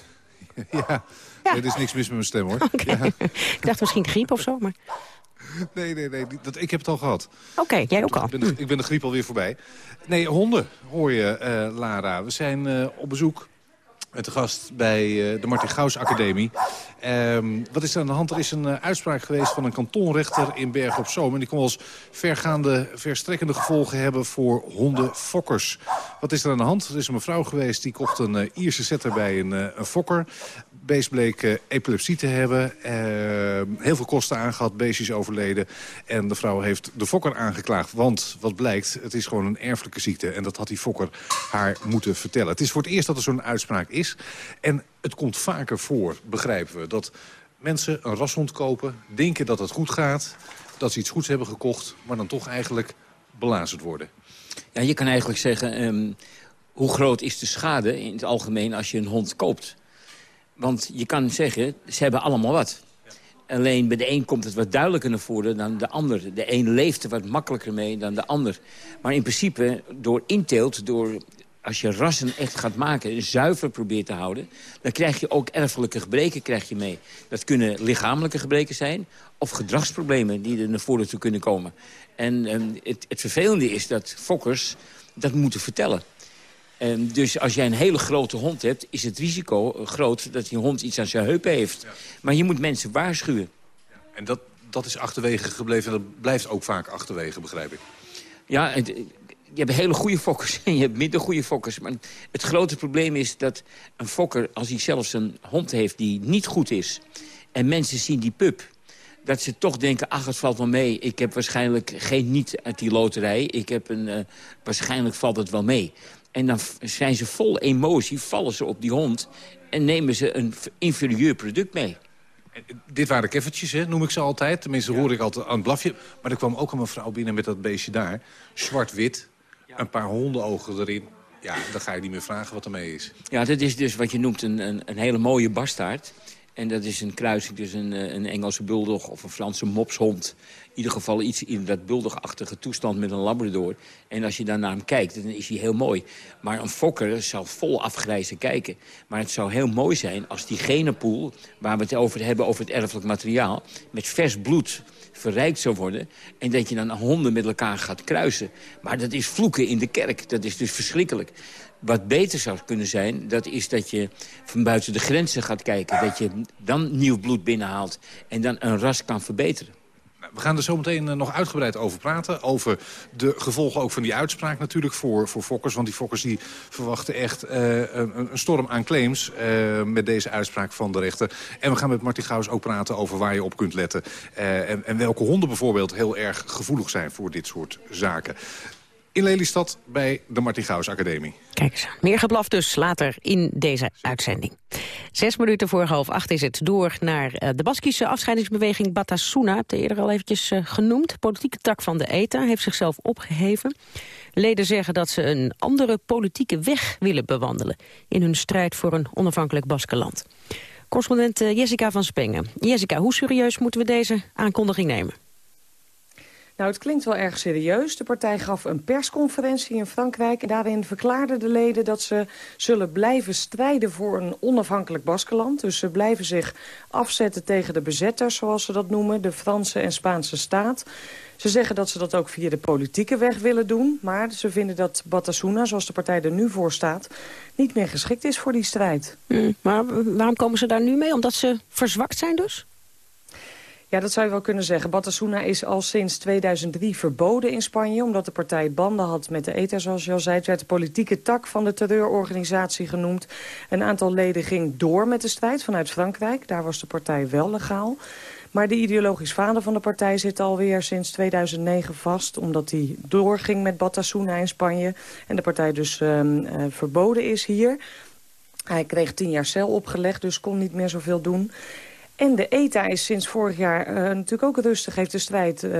Ja, ja. er is niks mis met mijn stem, hoor. Okay. Ik dacht misschien griep of zo, maar... Nee, nee, nee. Dat, ik heb het al gehad. Oké, jij ook al. Ik ben, de, ik ben de griep alweer voorbij. Nee, honden hoor je, uh, Lara. We zijn uh, op bezoek te gast bij uh, de Martin Gauws Academie. Um, wat is er aan de hand? Er is een uh, uitspraak geweest van een kantonrechter in Bergen op Zoom. En die kon eens vergaande, verstrekkende gevolgen hebben voor hondenfokkers. Wat is er aan de hand? Er is een mevrouw geweest die kocht een uh, Ierse setter bij een, een fokker beest bleek uh, epilepsie te hebben. Uh, heel veel kosten aangehad, beestjes overleden. En de vrouw heeft de fokker aangeklaagd. Want, wat blijkt, het is gewoon een erfelijke ziekte. En dat had die fokker haar moeten vertellen. Het is voor het eerst dat er zo'n uitspraak is. En het komt vaker voor, begrijpen we, dat mensen een rashond kopen... denken dat het goed gaat, dat ze iets goeds hebben gekocht... maar dan toch eigenlijk belazerd worden. Ja, je kan eigenlijk zeggen... Um, hoe groot is de schade in het algemeen als je een hond koopt? Want je kan zeggen, ze hebben allemaal wat. Alleen bij de een komt het wat duidelijker naar voren dan de ander. De een leeft er wat makkelijker mee dan de ander. Maar in principe, door inteelt, door als je rassen echt gaat maken... zuiver probeert te houden... dan krijg je ook erfelijke gebreken krijg je mee. Dat kunnen lichamelijke gebreken zijn... of gedragsproblemen die er naar voren toe kunnen komen. En um, het, het vervelende is dat fokkers dat moeten vertellen. Um, dus als jij een hele grote hond hebt, is het risico groot dat die hond iets aan zijn heupen heeft. Ja. Maar je moet mensen waarschuwen. Ja. En dat, dat is achterwege gebleven en dat blijft ook vaak achterwege, begrijp ik. Ja, het, je hebt hele goede fokkers en je hebt minder goede fokkers. Maar het grote probleem is dat een fokker, als hij zelfs een hond heeft die niet goed is... en mensen zien die pup, dat ze toch denken, ach, het valt wel mee. Ik heb waarschijnlijk geen niet uit die loterij. Ik heb een, uh, waarschijnlijk valt het wel mee. En dan zijn ze vol emotie, vallen ze op die hond... en nemen ze een inferieur product mee. Dit waren keffertjes, hè, noem ik ze altijd. Tenminste, hoor ik altijd aan het blafje. Maar er kwam ook een mevrouw binnen met dat beestje daar. Zwart-wit, een paar hondenogen erin. Ja, dan ga je niet meer vragen wat ermee is. Ja, dat is dus wat je noemt een, een, een hele mooie bastaard. En dat is een kruising tussen een, een Engelse bulldog of een Franse mopshond ieder geval iets in dat buldigachtige toestand met een labrador. En als je dan naar hem kijkt, dan is hij heel mooi. Maar een fokker zal vol afgrijzen kijken. Maar het zou heel mooi zijn als die genenpool... waar we het over hebben, over het erfelijk materiaal... met vers bloed verrijkt zou worden... en dat je dan honden met elkaar gaat kruisen. Maar dat is vloeken in de kerk. Dat is dus verschrikkelijk. Wat beter zou kunnen zijn, dat is dat je van buiten de grenzen gaat kijken. Dat je dan nieuw bloed binnenhaalt en dan een ras kan verbeteren we gaan er zo meteen nog uitgebreid over praten. Over de gevolgen ook van die uitspraak natuurlijk voor, voor fokkers. Want die fokkers die verwachten echt een, een, storm aan claims met deze uitspraak van de rechter. En we gaan met Martin Gauws ook praten over waar je op kunt letten. en, en welke honden bijvoorbeeld heel erg gevoelig zijn voor dit soort zaken in Lelystad bij de Martin Gauws Academie. Kijk eens, meer geblaf dus later in deze uitzending. Zes minuten voor half acht is het door naar eh, de Baskische afscheidingsbeweging Batasuna. Heb je eerder al eventjes uh, genoemd. Politieke tak van de ETA heeft zichzelf opgeheven. Leden zeggen dat ze een andere politieke weg willen bewandelen... in hun strijd voor een onafhankelijk Baskenland. Correspondent uh, Jessica van Spengen. Jessica, hoe serieus moeten we deze aankondiging nemen? Nou, het klinkt wel erg serieus. De partij gaf een persconferentie in Frankrijk. En daarin verklaarden de leden dat ze zullen blijven strijden voor een onafhankelijk Baskeland. Dus ze blijven zich afzetten tegen de bezetters, zoals ze dat noemen. De Franse en Spaanse staat. Ze zeggen dat ze dat ook via de politieke weg willen doen. Maar ze vinden dat Batasuna, zoals de partij er nu voor staat... niet meer geschikt is voor die strijd. Hmm, maar waarom komen ze daar nu mee? Omdat ze verzwakt zijn dus? Ja, dat zou je wel kunnen zeggen. Batasuna is al sinds 2003 verboden in Spanje... omdat de partij banden had met de ETA, zoals je al zei. Het werd de politieke tak van de terreurorganisatie genoemd. Een aantal leden ging door met de strijd vanuit Frankrijk. Daar was de partij wel legaal. Maar de ideologisch vader van de partij zit alweer sinds 2009 vast... omdat hij doorging met Batasuna in Spanje... en de partij dus um, uh, verboden is hier... Hij kreeg tien jaar cel opgelegd, dus kon niet meer zoveel doen. En de ETA is sinds vorig jaar uh, natuurlijk ook rustig, heeft de strijd uh,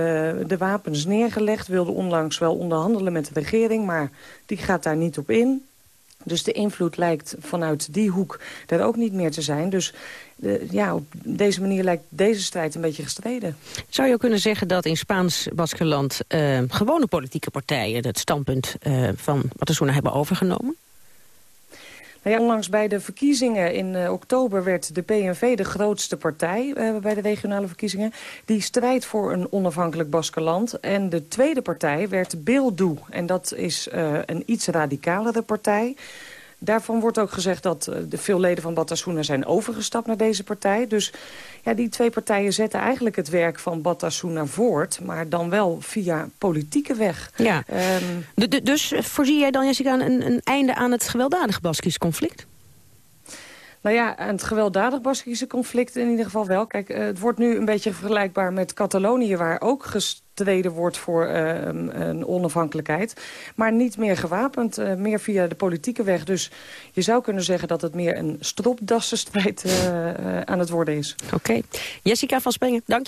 de wapens neergelegd. Wilde onlangs wel onderhandelen met de regering, maar die gaat daar niet op in. Dus de invloed lijkt vanuit die hoek er ook niet meer te zijn. Dus de, ja, op deze manier lijkt deze strijd een beetje gestreden. Zou je ook kunnen zeggen dat in Spaans-Baskeland gewone politieke partijen... het standpunt van Batasuna hebben overgenomen? Nou onlangs bij de verkiezingen in uh, oktober werd de PNV de grootste partij uh, bij de regionale verkiezingen. Die strijdt voor een onafhankelijk Baskeland. En de tweede partij werd Bildu. En dat is uh, een iets radicalere partij. Daarvan wordt ook gezegd dat uh, de veel leden van Batasuna zijn overgestapt naar deze partij. Dus ja, die twee partijen zetten eigenlijk het werk van Batasuna voort... maar dan wel via politieke weg. Ja. Um, de, dus voorzie jij dan, Jessica, een, een einde aan het gewelddadige Baskisch conflict? Nou ja, het gewelddadig Baskische conflict in ieder geval wel. Kijk, uh, het wordt nu een beetje vergelijkbaar met Catalonië... waar ook gestreden wordt voor uh, een onafhankelijkheid. Maar niet meer gewapend, uh, meer via de politieke weg. Dus je zou kunnen zeggen dat het meer een stropdassenstrijd aan het worden is. Oké. Jessica van Spengen, dank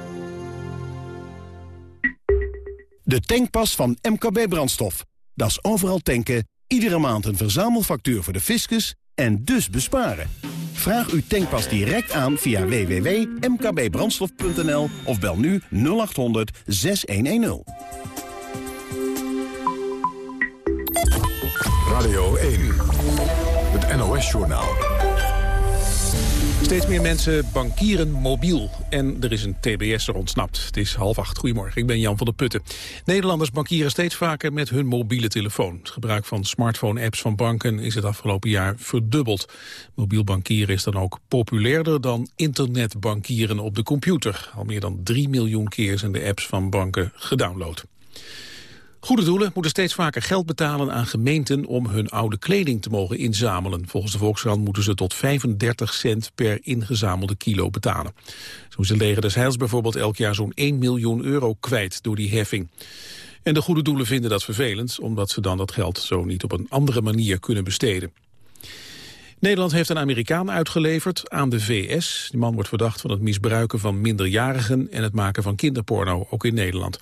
De tankpas van MKB Brandstof. Dat is overal tanken, iedere maand een verzamelfactuur voor de fiscus en dus besparen. Vraag uw tankpas direct aan via www.mkbbrandstof.nl of bel nu 0800 6110. Radio 1, het NOS-journaal. Steeds meer mensen bankieren mobiel. En er is een TBS er ontsnapt. Het is half acht. Goedemorgen, ik ben Jan van der Putten. Nederlanders bankieren steeds vaker met hun mobiele telefoon. Het gebruik van smartphone-apps van banken is het afgelopen jaar verdubbeld. Mobiel bankieren is dan ook populairder dan internetbankieren op de computer. Al meer dan 3 miljoen keer zijn de apps van banken gedownload. Goede doelen moeten steeds vaker geld betalen aan gemeenten om hun oude kleding te mogen inzamelen. Volgens de Volkskrant moeten ze tot 35 cent per ingezamelde kilo betalen. Zo is de leger bijvoorbeeld elk jaar zo'n 1 miljoen euro kwijt door die heffing. En de goede doelen vinden dat vervelend, omdat ze dan dat geld zo niet op een andere manier kunnen besteden. Nederland heeft een Amerikaan uitgeleverd aan de VS. Die man wordt verdacht van het misbruiken van minderjarigen en het maken van kinderporno, ook in Nederland.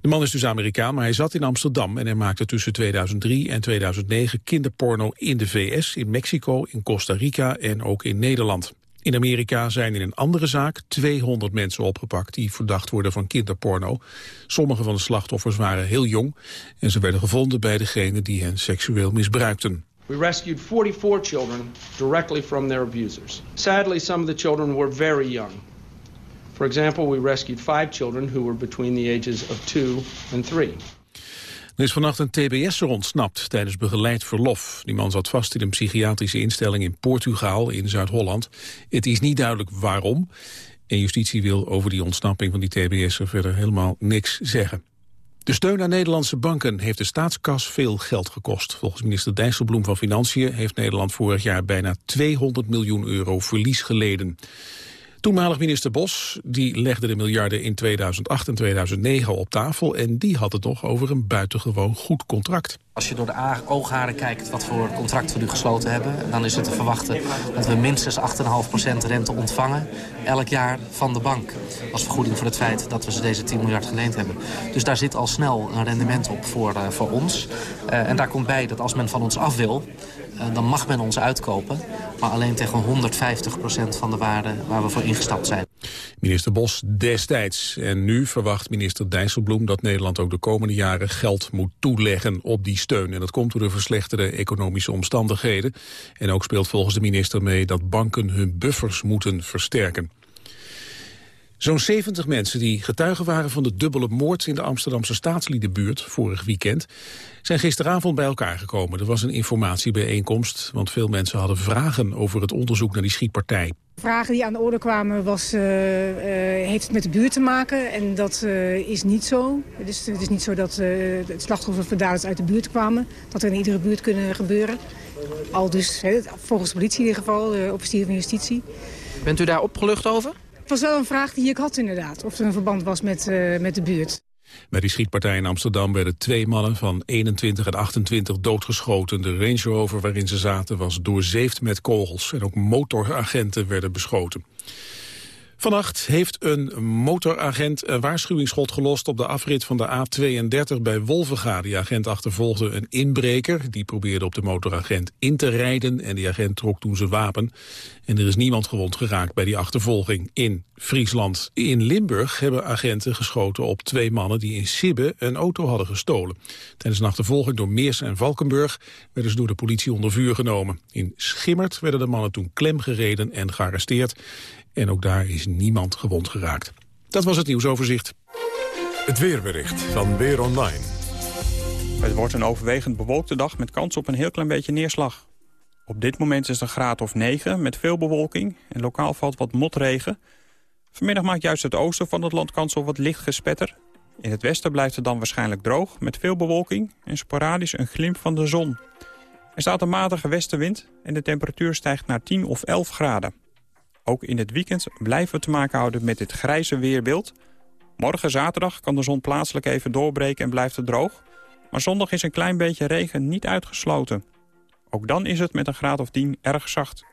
De man is dus Amerikaan, maar hij zat in Amsterdam... en hij maakte tussen 2003 en 2009 kinderporno in de VS, in Mexico, in Costa Rica en ook in Nederland. In Amerika zijn in een andere zaak 200 mensen opgepakt die verdacht worden van kinderporno. Sommige van de slachtoffers waren heel jong en ze werden gevonden bij degene die hen seksueel misbruikten. We rescued 44 children directly from their abusers. Sadly, some of the children were very young. For example, we rescued five children who were between the ages of 2 and 3. Er is vannacht een TBS'er ontsnapt tijdens begeleid verlof. Die man zat vast in een psychiatrische instelling in Portugal in Zuid-Holland. Het is niet duidelijk waarom. En justitie wil over die ontsnapping van die TBS'er verder helemaal niks zeggen. De steun aan Nederlandse banken heeft de staatskas veel geld gekost. Volgens minister Dijsselbloem van Financiën heeft Nederland vorig jaar bijna 200 miljoen euro verlies geleden. Toenmalig minister Bos die legde de miljarden in 2008 en 2009 op tafel... en die had het toch over een buitengewoon goed contract. Als je door de oogharen kijkt wat voor contract we nu gesloten hebben... dan is het te verwachten dat we minstens 8,5% rente ontvangen... elk jaar van de bank. Als vergoeding voor het feit dat we ze deze 10 miljard geleend hebben. Dus daar zit al snel een rendement op voor, uh, voor ons. Uh, en daar komt bij dat als men van ons af wil... Uh, dan mag men ons uitkopen, maar alleen tegen 150% van de waarde waar we voor ingestapt zijn. Minister Bos destijds. En nu verwacht minister Dijsselbloem dat Nederland ook de komende jaren geld moet toeleggen op die steun. En dat komt door de verslechterde economische omstandigheden. En ook speelt volgens de minister mee dat banken hun buffers moeten versterken. Zo'n 70 mensen die getuigen waren van de dubbele moord in de Amsterdamse staatsliedenbuurt vorig weekend zijn gisteravond bij elkaar gekomen. Er was een informatiebijeenkomst, want veel mensen hadden vragen over het onderzoek naar die schietpartij. Vragen die aan de orde kwamen was, uh, uh, heeft het met de buurt te maken? En dat uh, is niet zo. Het is, het is niet zo dat het slachtoffer van daders uit de buurt kwamen. Dat er in iedere buurt kunnen gebeuren. Al dus, volgens de politie in ieder geval, de officier van justitie. Bent u daar opgelucht over? Was wel een vraag die ik had inderdaad, of er een verband was met, met de buurt. Bij die schietpartij in Amsterdam werden twee mannen van 21 en 28 doodgeschoten. De Range Rover waarin ze zaten was doorzeefd met kogels. En ook motoragenten werden beschoten. Vannacht heeft een motoragent een waarschuwingsschot gelost op de afrit van de A32 bij Wolvenga. Die agent achtervolgde een inbreker. Die probeerde op de motoragent in te rijden en die agent trok toen zijn wapen. En er is niemand gewond geraakt bij die achtervolging in Friesland. In Limburg hebben agenten geschoten op twee mannen die in Sibbe een auto hadden gestolen. Tijdens een achtervolging door Meers en Valkenburg werden ze door de politie onder vuur genomen. In Schimmert werden de mannen toen klemgereden en gearresteerd. En ook daar is niemand gewond geraakt. Dat was het nieuwsoverzicht. Het weerbericht van Weer Online. Het wordt een overwegend bewolkte dag met kans op een heel klein beetje neerslag. Op dit moment is het een graad of 9 met veel bewolking en lokaal valt wat motregen. Vanmiddag maakt juist het oosten van het land kans op wat licht gespetter. In het westen blijft het dan waarschijnlijk droog met veel bewolking en sporadisch een glimp van de zon. Er staat een matige westenwind en de temperatuur stijgt naar 10 of 11 graden. Ook in het weekend blijven we te maken houden met dit grijze weerbeeld. Morgen zaterdag kan de zon plaatselijk even doorbreken en blijft het droog. Maar zondag is een klein beetje regen niet uitgesloten. Ook dan is het met een graad of 10 erg zacht.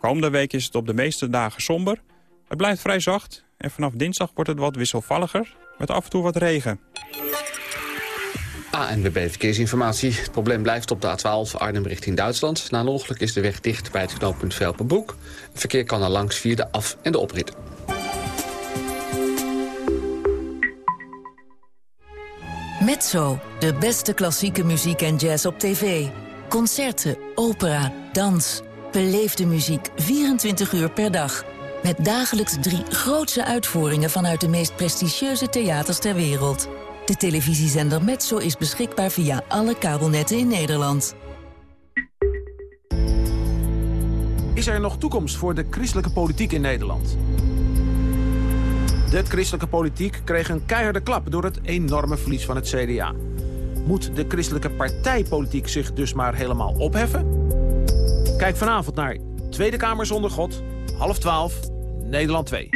Komende week is het op de meeste dagen somber. Het blijft vrij zacht en vanaf dinsdag wordt het wat wisselvalliger met af en toe wat regen. ANWB Verkeersinformatie. Het probleem blijft op de A12 Arnhem richting Duitsland. Na is de weg dicht bij het knooppunt Velpenbroek. Het verkeer kan er langs via de af- en de oprit. Mezzo, de beste klassieke muziek en jazz op tv. Concerten, opera, dans. Beleefde muziek 24 uur per dag. Met dagelijks drie grootse uitvoeringen vanuit de meest prestigieuze theaters ter wereld. De televisiezender Metso is beschikbaar via alle kabelnetten in Nederland. Is er nog toekomst voor de christelijke politiek in Nederland? De christelijke politiek kreeg een keiharde klap door het enorme verlies van het CDA. Moet de christelijke partijpolitiek zich dus maar helemaal opheffen? Kijk vanavond naar Tweede Kamer zonder God, half twaalf, Nederland 2.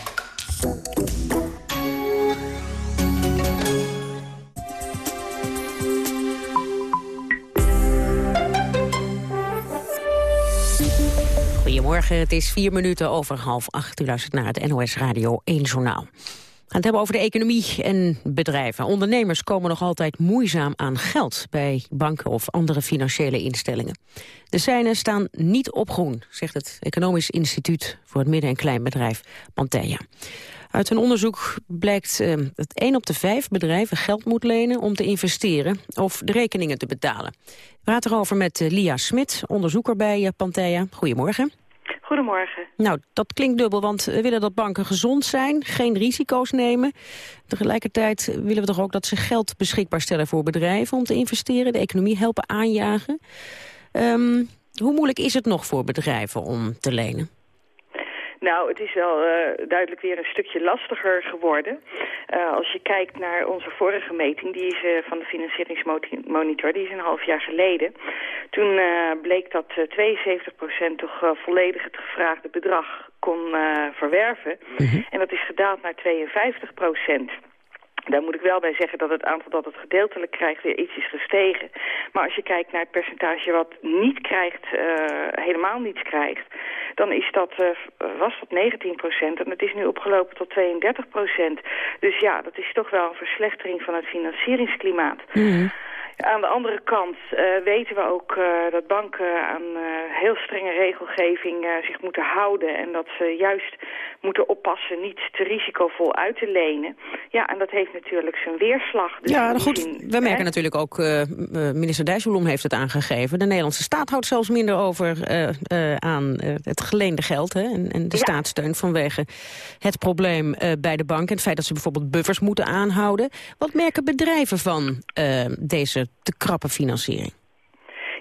Goedemorgen, het is vier minuten over half acht. U luistert naar het NOS Radio 1 Journaal. We gaan het hebben over de economie en bedrijven. Ondernemers komen nog altijd moeizaam aan geld bij banken of andere financiële instellingen. De seinen staan niet op groen, zegt het Economisch Instituut voor het Midden- en Kleinbedrijf Pantheia. Uit een onderzoek blijkt uh, dat 1 op de 5 bedrijven geld moet lenen om te investeren of de rekeningen te betalen. We praten erover met uh, Lia Smit, onderzoeker bij uh, Pantheia. Goedemorgen. Goedemorgen. Nou, dat klinkt dubbel, want we willen dat banken gezond zijn, geen risico's nemen. Tegelijkertijd willen we toch ook dat ze geld beschikbaar stellen voor bedrijven om te investeren, de economie helpen aanjagen. Um, hoe moeilijk is het nog voor bedrijven om te lenen? Nou, het is wel uh, duidelijk weer een stukje lastiger geworden. Uh, als je kijkt naar onze vorige meting, die is uh, van de financieringsmonitor, die is een half jaar geleden. Toen bleek dat 72% toch volledig het gevraagde bedrag kon verwerven. Mm -hmm. En dat is gedaald naar 52%. Daar moet ik wel bij zeggen dat het aantal dat het gedeeltelijk krijgt weer iets is gestegen. Maar als je kijkt naar het percentage wat niet krijgt, uh, helemaal niets krijgt, dan is dat, uh, was dat 19 procent en het is nu opgelopen tot 32 procent. Dus ja, dat is toch wel een verslechtering van het financieringsklimaat. Mm. Aan de andere kant uh, weten we ook uh, dat banken aan uh, heel strenge regelgeving zich moeten houden. En dat ze juist moeten oppassen niet te risicovol uit te lenen. Ja, en dat heeft natuurlijk zijn weerslag. Dus ja, goed. Zien, we merken natuurlijk ook, minister Dijsselbloem heeft het aangegeven. De Nederlandse staat houdt zelfs minder over aan het geleende geld. Hè, en, en de ja. staatssteun vanwege het probleem bij de bank. En het feit dat ze bijvoorbeeld buffers moeten aanhouden. Wat merken bedrijven van deze te krappe financiering?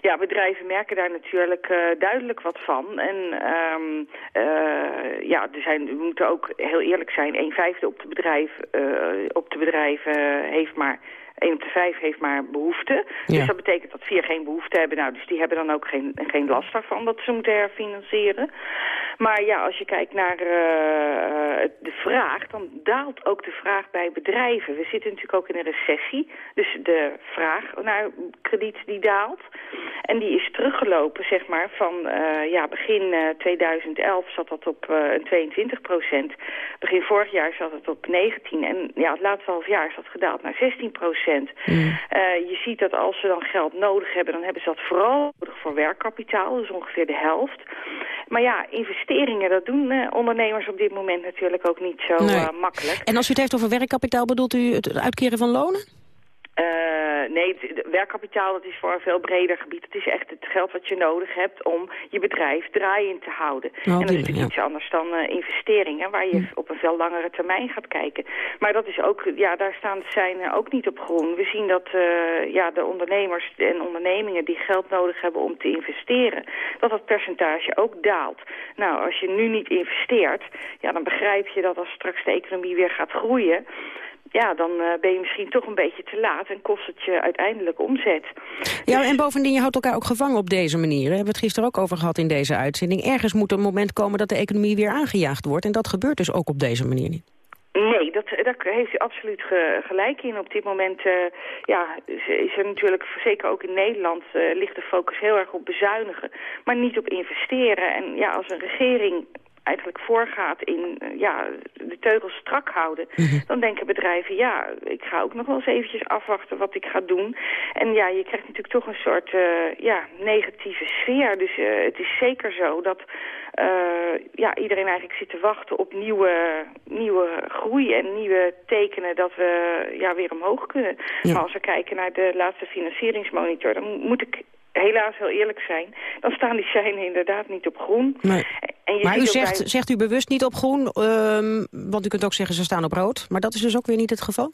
Ja, bedrijven merken daar natuurlijk uh, duidelijk wat van. En um, uh, ja, er zijn, we moeten ook heel eerlijk zijn, een vijfde op de, bedrijf, uh, op de bedrijven heeft maar 1 op de 5 heeft maar behoefte. Ja. Dus dat betekent dat vier geen behoefte hebben. Nou, dus die hebben dan ook geen, geen last daarvan dat ze moeten herfinancieren. Maar ja, als je kijkt naar uh, de vraag, dan daalt ook de vraag bij bedrijven. We zitten natuurlijk ook in een recessie. Dus de vraag naar krediet die daalt. En die is teruggelopen, zeg maar, van uh, ja, begin uh, 2011 zat dat op uh, 22 procent. Begin vorig jaar zat het op 19. En ja, het laatste half jaar is dat gedaald naar 16 procent. Mm. je ziet dat als ze dan geld nodig hebben, dan hebben ze dat vooral nodig voor werkkapitaal. Dat is ongeveer de helft. Maar ja, investeringen, dat doen uh, ondernemers op dit moment natuurlijk ook niet zo nee. uh, makkelijk. En als u het heeft over werkkapitaal, bedoelt u het uitkeren van lonen? Uh, nee, het werkkapitaal dat is voor een veel breder gebied. Het is echt het geld wat je nodig hebt om je bedrijf draaiend te houden. Oh, en dat is natuurlijk ja. iets anders dan uh, investeringen, waar je hm. op een veel langere termijn gaat kijken. Maar dat is ook, ja, daar staan zijn ook niet op groen. We zien dat uh, ja, de ondernemers en ondernemingen die geld nodig hebben om te investeren, dat dat percentage ook daalt. Nou, als je nu niet investeert, ja, dan begrijp je dat als straks de economie weer gaat groeien ja, dan uh, ben je misschien toch een beetje te laat en kost het je uiteindelijk omzet. Ja, en bovendien, je houdt elkaar ook gevangen op deze manier. We hebben het gisteren ook over gehad in deze uitzending. Ergens moet een moment komen dat de economie weer aangejaagd wordt. En dat gebeurt dus ook op deze manier niet. Nee, dat, daar heeft u absoluut ge, gelijk in. Op dit moment uh, ja, is er natuurlijk, zeker ook in Nederland, uh, ligt de focus heel erg op bezuinigen. Maar niet op investeren. En ja, als een regering eigenlijk voorgaat in ja, de teugels strak houden... Mm -hmm. dan denken bedrijven, ja, ik ga ook nog wel eens eventjes afwachten wat ik ga doen. En ja, je krijgt natuurlijk toch een soort uh, ja, negatieve sfeer. Dus uh, het is zeker zo dat uh, ja, iedereen eigenlijk zit te wachten op nieuwe, nieuwe groei... en nieuwe tekenen dat we ja, weer omhoog kunnen. Ja. Maar als we kijken naar de laatste financieringsmonitor... dan moet ik helaas heel eerlijk zijn, dan staan die seinen inderdaad niet op groen. Nee. En je maar u zegt, bij... zegt u bewust niet op groen, um, want u kunt ook zeggen ze staan op rood. Maar dat is dus ook weer niet het geval?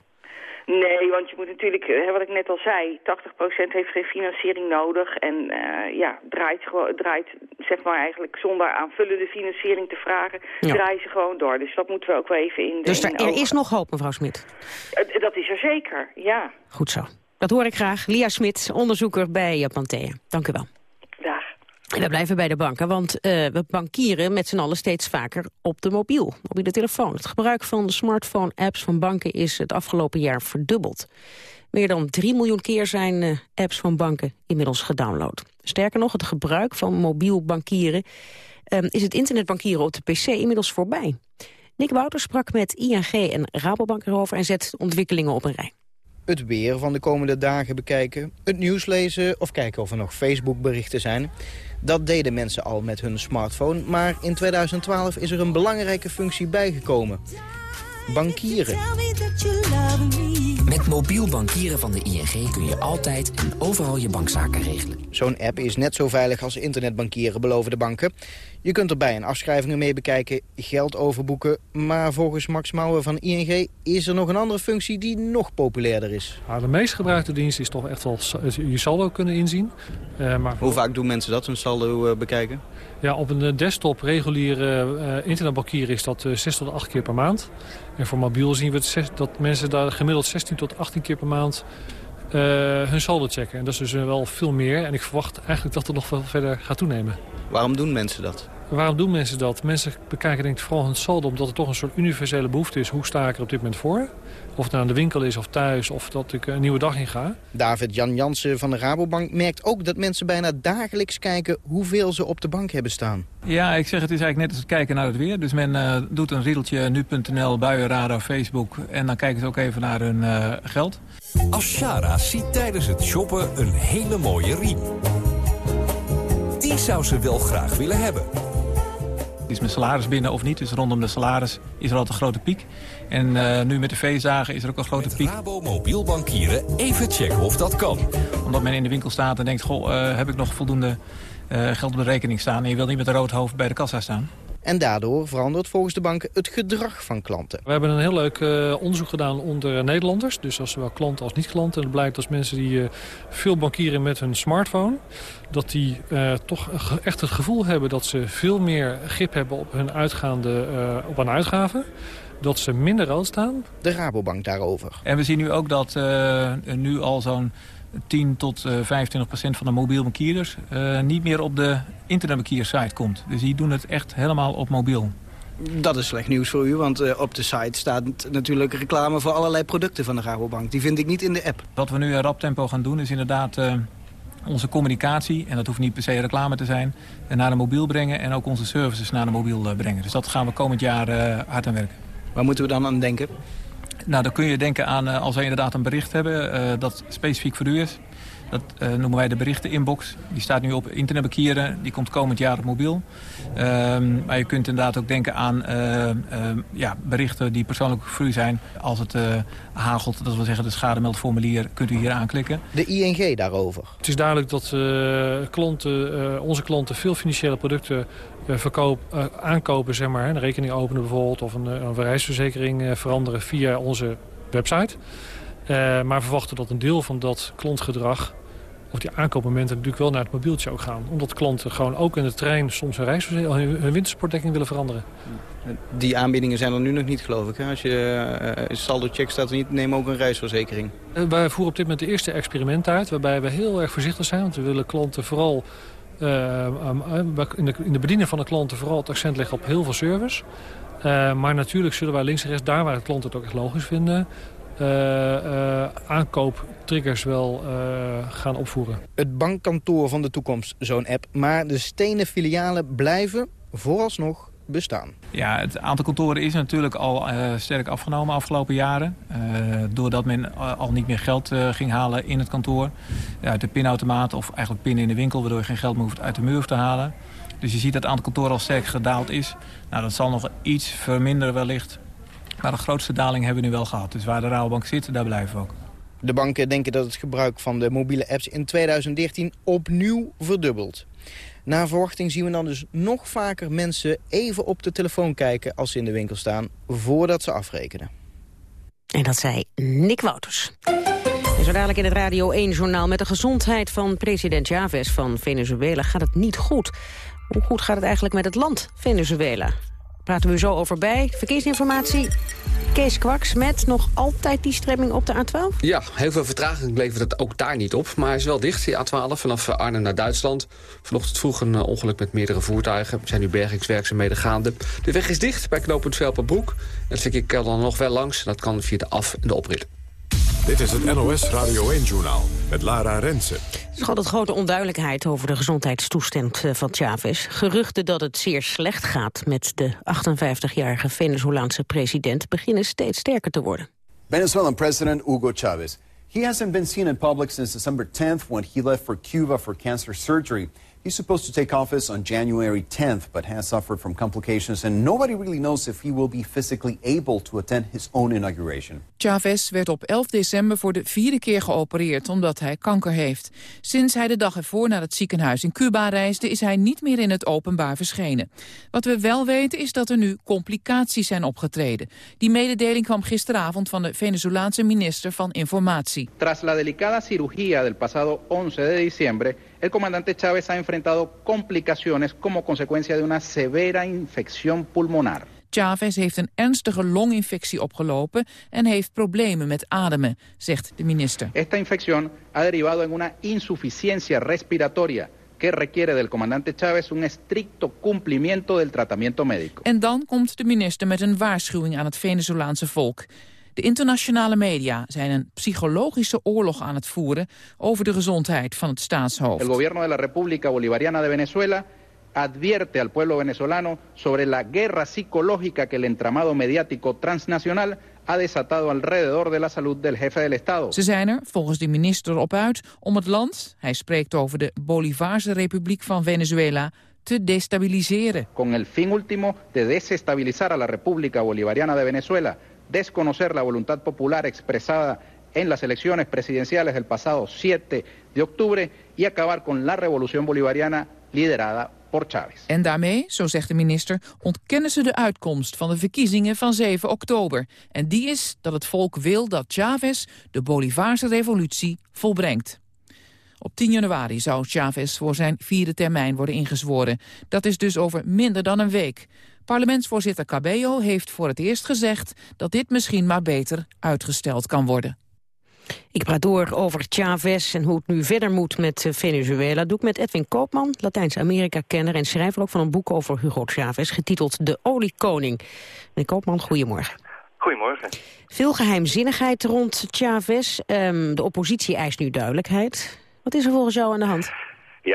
Nee, want je moet natuurlijk, wat ik net al zei, 80% heeft geen financiering nodig. En uh, ja, draait, draait zeg maar eigenlijk zonder aanvullende financiering te vragen, ja. draaien ze gewoon door. Dus dat moeten we ook wel even in Dus er, er is nog hoop, mevrouw Smit? Uh, dat is er zeker, ja. Goed zo. Dat hoor ik graag. Lia Smit, onderzoeker bij Panthea. Dank u wel. Dag. En we blijven bij de banken, want uh, we bankieren met z'n allen steeds vaker op de mobiel, mobiele telefoon. Het gebruik van de smartphone-apps van banken is het afgelopen jaar verdubbeld. Meer dan 3 miljoen keer zijn uh, apps van banken inmiddels gedownload. Sterker nog, het gebruik van mobiel bankieren ehm, is het internetbankieren op de pc inmiddels voorbij. Nick Wouters sprak met ING en Rabobank erover en zet ontwikkelingen op een rij het weer van de komende dagen bekijken, het nieuws lezen of kijken of er nog Facebook-berichten zijn. Dat deden mensen al met hun smartphone, maar in 2012 is er een belangrijke functie bijgekomen. Bankieren. Met mobiel bankieren van de ING kun je altijd en overal je bankzaken regelen. Zo'n app is net zo veilig als internetbankieren, beloven de banken. Je kunt erbij een afschrijvingen mee bekijken, geld overboeken. Maar volgens Max Mouwen van ING is er nog een andere functie die nog populairder is. de meest gebruikte dienst is toch echt wel je saldo kunnen inzien. Uh, maar... Hoe vaak doen mensen dat, hun saldo uh, bekijken? Ja, op een eh, desktop reguliere uh, internetbankieren is dat 6 tot 8 keer per maand. En voor mobiel zien we dat mensen daar gemiddeld 16 tot 18 keer per maand hun saldo checken. En dat is dus wel veel meer. En ik verwacht eigenlijk dat het nog veel verder gaat toenemen. Waarom doen mensen dat? Waarom doen mensen dat? Mensen bekijken denk ik vooral hun saldo omdat het toch een soort universele behoefte is. Hoe sta ik er op dit moment voor? Of het nou aan de winkel is of thuis of dat ik een nieuwe dag in ga. David Jan Jansen van de Rabobank merkt ook dat mensen bijna dagelijks kijken hoeveel ze op de bank hebben staan. Ja, ik zeg het is eigenlijk net als het kijken naar het weer. Dus men uh, doet een riedeltje nu.nl, buienradar, Facebook en dan kijken ze ook even naar hun uh, geld. Ashara ziet tijdens het shoppen een hele mooie riem. Die zou ze wel graag willen hebben. Is mijn salaris binnen of niet? Dus rondom de salaris is er altijd een grote piek. En uh, nu met de feestdagen is er ook een grote met piek. Rabo mobiel bankieren even checken of dat kan. Omdat men in de winkel staat en denkt... goh, uh, heb ik nog voldoende uh, geld op de rekening staan... en je wil niet met een rood hoofd bij de kassa staan. En daardoor verandert volgens de banken het gedrag van klanten. We hebben een heel leuk uh, onderzoek gedaan onder Nederlanders. Dus als zowel klanten als niet-klanten. En het blijkt als mensen die uh, veel bankieren met hun smartphone... dat die uh, toch echt het gevoel hebben dat ze veel meer grip hebben op hun uitgaande op een uitgaven dat ze minder rood staan. De Rabobank daarover. En we zien nu ook dat nu al zo'n 10 tot uh, 25 procent van de mobiel bankierders uh, niet meer op de internetbankiersite komt. Dus die doen het echt helemaal op mobiel. Dat is slecht nieuws voor u, want uh, op de site staat natuurlijk reclame voor allerlei producten van de Rabobank. Die vind ik niet in de app. Wat we nu in rap tempo gaan doen is inderdaad uh, onze communicatie, en dat hoeft niet per se reclame te zijn, naar de mobiel brengen en ook onze services naar de mobiel brengen. Dus dat gaan we komend jaar hard aan werken. Waar moeten we dan aan denken? Nou, dan kun je denken aan als wij inderdaad een bericht hebben uh, dat specifiek voor u is. Dat uh, noemen wij de berichteninbox. Die staat nu op internetbankieren. Die komt komend jaar op mobiel. Um, maar je kunt inderdaad ook denken aan uh, uh, ja, berichten die persoonlijk voor u zijn. Als het hagelt, dat wil zeggen de schademeldformulier, kunt u hier aanklikken. De ING daarover. Het is duidelijk dat klanten, onze klanten veel financiële producten verkoop, aankopen. Zeg maar, een rekening openen bijvoorbeeld of een, een reisverzekering veranderen via onze website. Maar verwachten dat een deel van dat klantgedrag... of die aankoopmomenten natuurlijk wel naar het mobieltje ook gaan. Omdat klanten gewoon ook in de trein soms hun, reis, hun wintersportdekking willen veranderen. Die aanbiedingen zijn er nu nog niet, geloof ik. Hè? Als je uh, saldo check staat er niet, neem ook een reisverzekering. Wij voeren op dit moment de eerste experiment uit... waarbij we heel erg voorzichtig zijn. Want we willen klanten vooral... Uh, in, de, in de bediening van de klanten vooral het accent leggen op heel veel service. maar natuurlijk zullen wij links en rechts, daar waar de klanten het ook echt logisch vinden uh, aankooptriggers wel gaan opvoeren. Het bankkantoor van de toekomst, zo'n app. Maar de stenen filialen blijven vooralsnog bestaan. Ja, het aantal kantoren is natuurlijk al sterk afgenomen afgelopen jaren. doordat men al niet meer geld ging halen in het kantoor. uit de pinautomaat of eigenlijk pinnen in de winkel... waardoor je geen geld meer hoeft uit de muur te halen. Dus je ziet dat het aantal kantoren al sterk gedaald is. Nou, dat zal nog iets verminderen wellicht maar de grootste daling hebben we nu wel gehad. Dus waar de Rabobank zit, daar blijven we ook. De banken denken dat het gebruik van de mobiele apps in 2013 opnieuw verdubbelt. Na verwachting zien we dan dus nog vaker mensen even op de telefoon kijken als ze in de winkel staan, voordat ze afrekenen. En dat zei Nick Wouters. En zo dadelijk in het Radio 1-journaal met de gezondheid van president Chavez van Venezuela gaat het niet goed. Hoe goed gaat het eigenlijk met het land Venezuela? Praten we zo over bij. Verkeersinformatie, Kees Kwaks met nog altijd die stremming op de A12? Ja, heel veel vertraging levert het ook daar niet op. Maar hij is wel dicht, die A12, vanaf Arnhem naar Duitsland. Vanochtend vroeg een eh, ongeluk met meerdere voertuigen. Er zijn nu bergingswerkzaamheden gaande. De weg is dicht bij knooppunt Velpenbroek. Het verkeer kan dan nog wel langs. Dat kan via de af- en de oprit. Dit is het NOS Radio 1-journaal met Lara Rensen. Er is altijd grote onduidelijkheid over de gezondheidstoestand eh, van Chavez. Geruchten dat het zeer slecht gaat met de 58-jarige Venezolaanse president... beginnen steeds sterker te worden. Venezuelan President Hugo Chavez. He hasn't been seen in public since December 10th when he left for Cuba for cancer surgery. He's supposed to take office on January 10th, but has suffered from complications, and nobody really knows if he will be physically able to attend his own inauguration. Chavez werd op 11 december voor de vierde keer geopereerd omdat hij kanker heeft. Sinds hij de dag ervoor naar het ziekenhuis in Cuba reisde, is hij niet meer in het openbaar verschenen. Wat we wel weten is dat er nu complicaties zijn opgetreden. Die mededeling kwam gisteravond van de Venezolaanse minister van Informatie. Tras la delicada cirugía del pasado 11 de diciembre, el comandante Chávez ha enfrentado complicaciones como consecuencia de una severa infección pulmonar. Chavez heeft een ernstige longinfectie opgelopen en heeft problemen met ademen, zegt de minister. Esta infección ha derivado en una insuficiencia respiratoria que requiere del comandante Chávez un estricto cumplimiento del tratamiento médico. En dan komt de minister met een waarschuwing aan het Venezolaanse volk. De internationale media zijn een psychologische oorlog aan het voeren over de gezondheid van het staatshoofd. El gobierno de la República Bolivariana de Venezuela advierte al pueblo venezolano sobre la guerra psicológica que el entramado mediático transnacional ha desatado alrededor de la salud del jefe del Estado. Ze zijn er volgens de minister op uit om het land, hij spreekt over de Bolivaarse Republiek van Venezuela, te destabiliseren. Con el fin último de desestabilizar a la República Bolivariana de Venezuela, desconocer la voluntad popular expresada en las elecciones presidenciales del pasado 7 de octubre y acabar con la revolución bolivariana liderada por Chávez. En daarmee, zo zegt de minister, ontkennen ze de uitkomst van de verkiezingen van 7 oktober. En die is dat het volk wil dat Chavez de Bolivaarse revolutie volbrengt. Op 10 januari zou Chavez voor zijn vierde termijn worden ingezworen. Dat is dus over minder dan een week. Parlementsvoorzitter Cabello heeft voor het eerst gezegd... dat dit misschien maar beter uitgesteld kan worden. Ik praat door over Chavez en hoe het nu verder moet met Venezuela. doe ik met Edwin Koopman, Latijns-Amerika-kenner... en schrijver ook van een boek over Hugo Chavez, getiteld De Oliekoning. Meneer Koopman, goedemorgen. Goedemorgen. Veel geheimzinnigheid rond Chavez. Um, de oppositie eist nu duidelijkheid. Wat is er volgens jou aan de hand?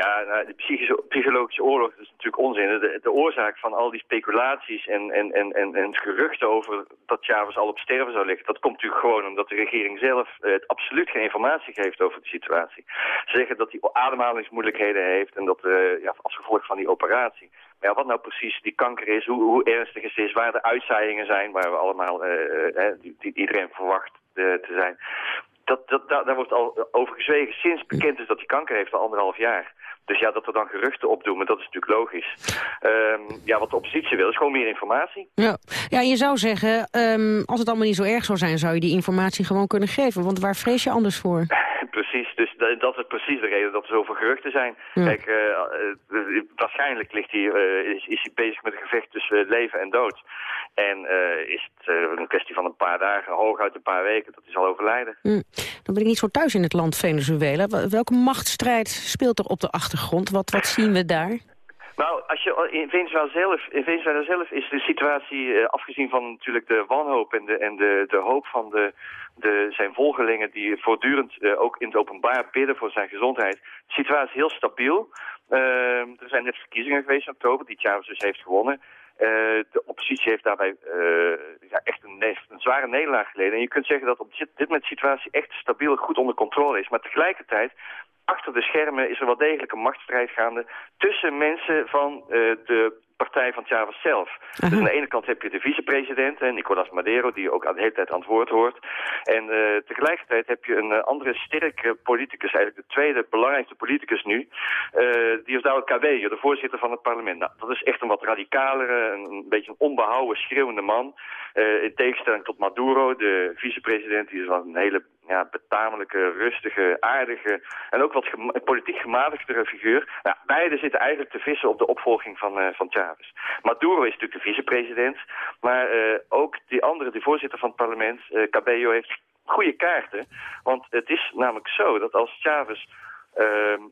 Ja, nou, de psychologische oorlog is natuurlijk onzin. De, de oorzaak van al die speculaties en, en, en, en, en geruchten over dat Chavez al op sterven zou liggen... dat komt natuurlijk gewoon omdat de regering zelf uh, absoluut geen informatie geeft over de situatie. Ze zeggen dat hij ademhalingsmoeilijkheden heeft en dat uh, ja, als gevolg van die operatie. Ja, wat nou precies die kanker is, hoe, hoe ernstig het is, waar de uitzaaiingen zijn... waar we allemaal, die, die iedereen verwacht te zijn dat, dat, daar wordt al over gezwegen sinds bekend is dat hij kanker heeft al anderhalf jaar. Dus ja, dat er dan geruchten opdoemen, dat is natuurlijk logisch. Um, ja, wat de oppositie wil, is gewoon meer informatie. Ja, ja je zou zeggen, um, als het allemaal niet zo erg zou zijn... zou je die informatie gewoon kunnen geven. Want waar vrees je anders voor? precies, dus dat is precies de reden dat er zoveel geruchten zijn. Ja. Kijk, uh, uh, waarschijnlijk ligt hij, uh, is, is hij bezig met een gevecht tussen leven en dood. En is het een kwestie van een paar dagen, hooguit een paar weken, dat hij zal overlijden. Mm. Dan ben ik niet zo thuis in het land Venezuela. Welke machtsstrijd speelt er op de achtergrond? Wat, wat zien we daar? Nou, als je, in, Venezuela zelf, in Venezuela zelf is de situatie, afgezien van natuurlijk de wanhoop en de, en de, de hoop van de, de, zijn volgelingen die voortdurend uh, ook in het openbaar bidden voor zijn gezondheid, de situatie heel stabiel. Uh, er zijn net verkiezingen geweest in oktober die Chavez dus heeft gewonnen. Uh, de oppositie heeft daarbij echt een, een, zware nederlaag geleden. En je kunt zeggen dat op dit, dit moment de situatie echt stabiel goed onder controle is. Maar tegelijkertijd achter de schermen is er wel degelijk een machtsstrijd gaande tussen mensen van uh, de partij van Chavez zelf. Uh. Dus aan de ene kant heb je de vicepresident, Nicolas Madero, die ook aan de hele tijd aan het woord hoort. En uh, tegelijkertijd heb je een uh, andere sterke politicus, eigenlijk de tweede belangrijkste politicus nu. die is David Cabello, de voorzitter van het parlement. Nou, dat is echt een wat radicalere, een, een beetje een onbehouden, schreeuwende man. in tegenstelling tot Maduro, de vicepresident, die is wel een hele ja, betamelijke, rustige, aardige en ook wat politiek gematigdere figuur. Nou, beide zitten eigenlijk te vissen op de opvolging van, uh, van Chavez. Maduro is natuurlijk de vicepresident, maar uh, ook die andere, de voorzitter van het parlement, uh, Cabello, heeft goede kaarten. Want het is namelijk zo dat als Chavez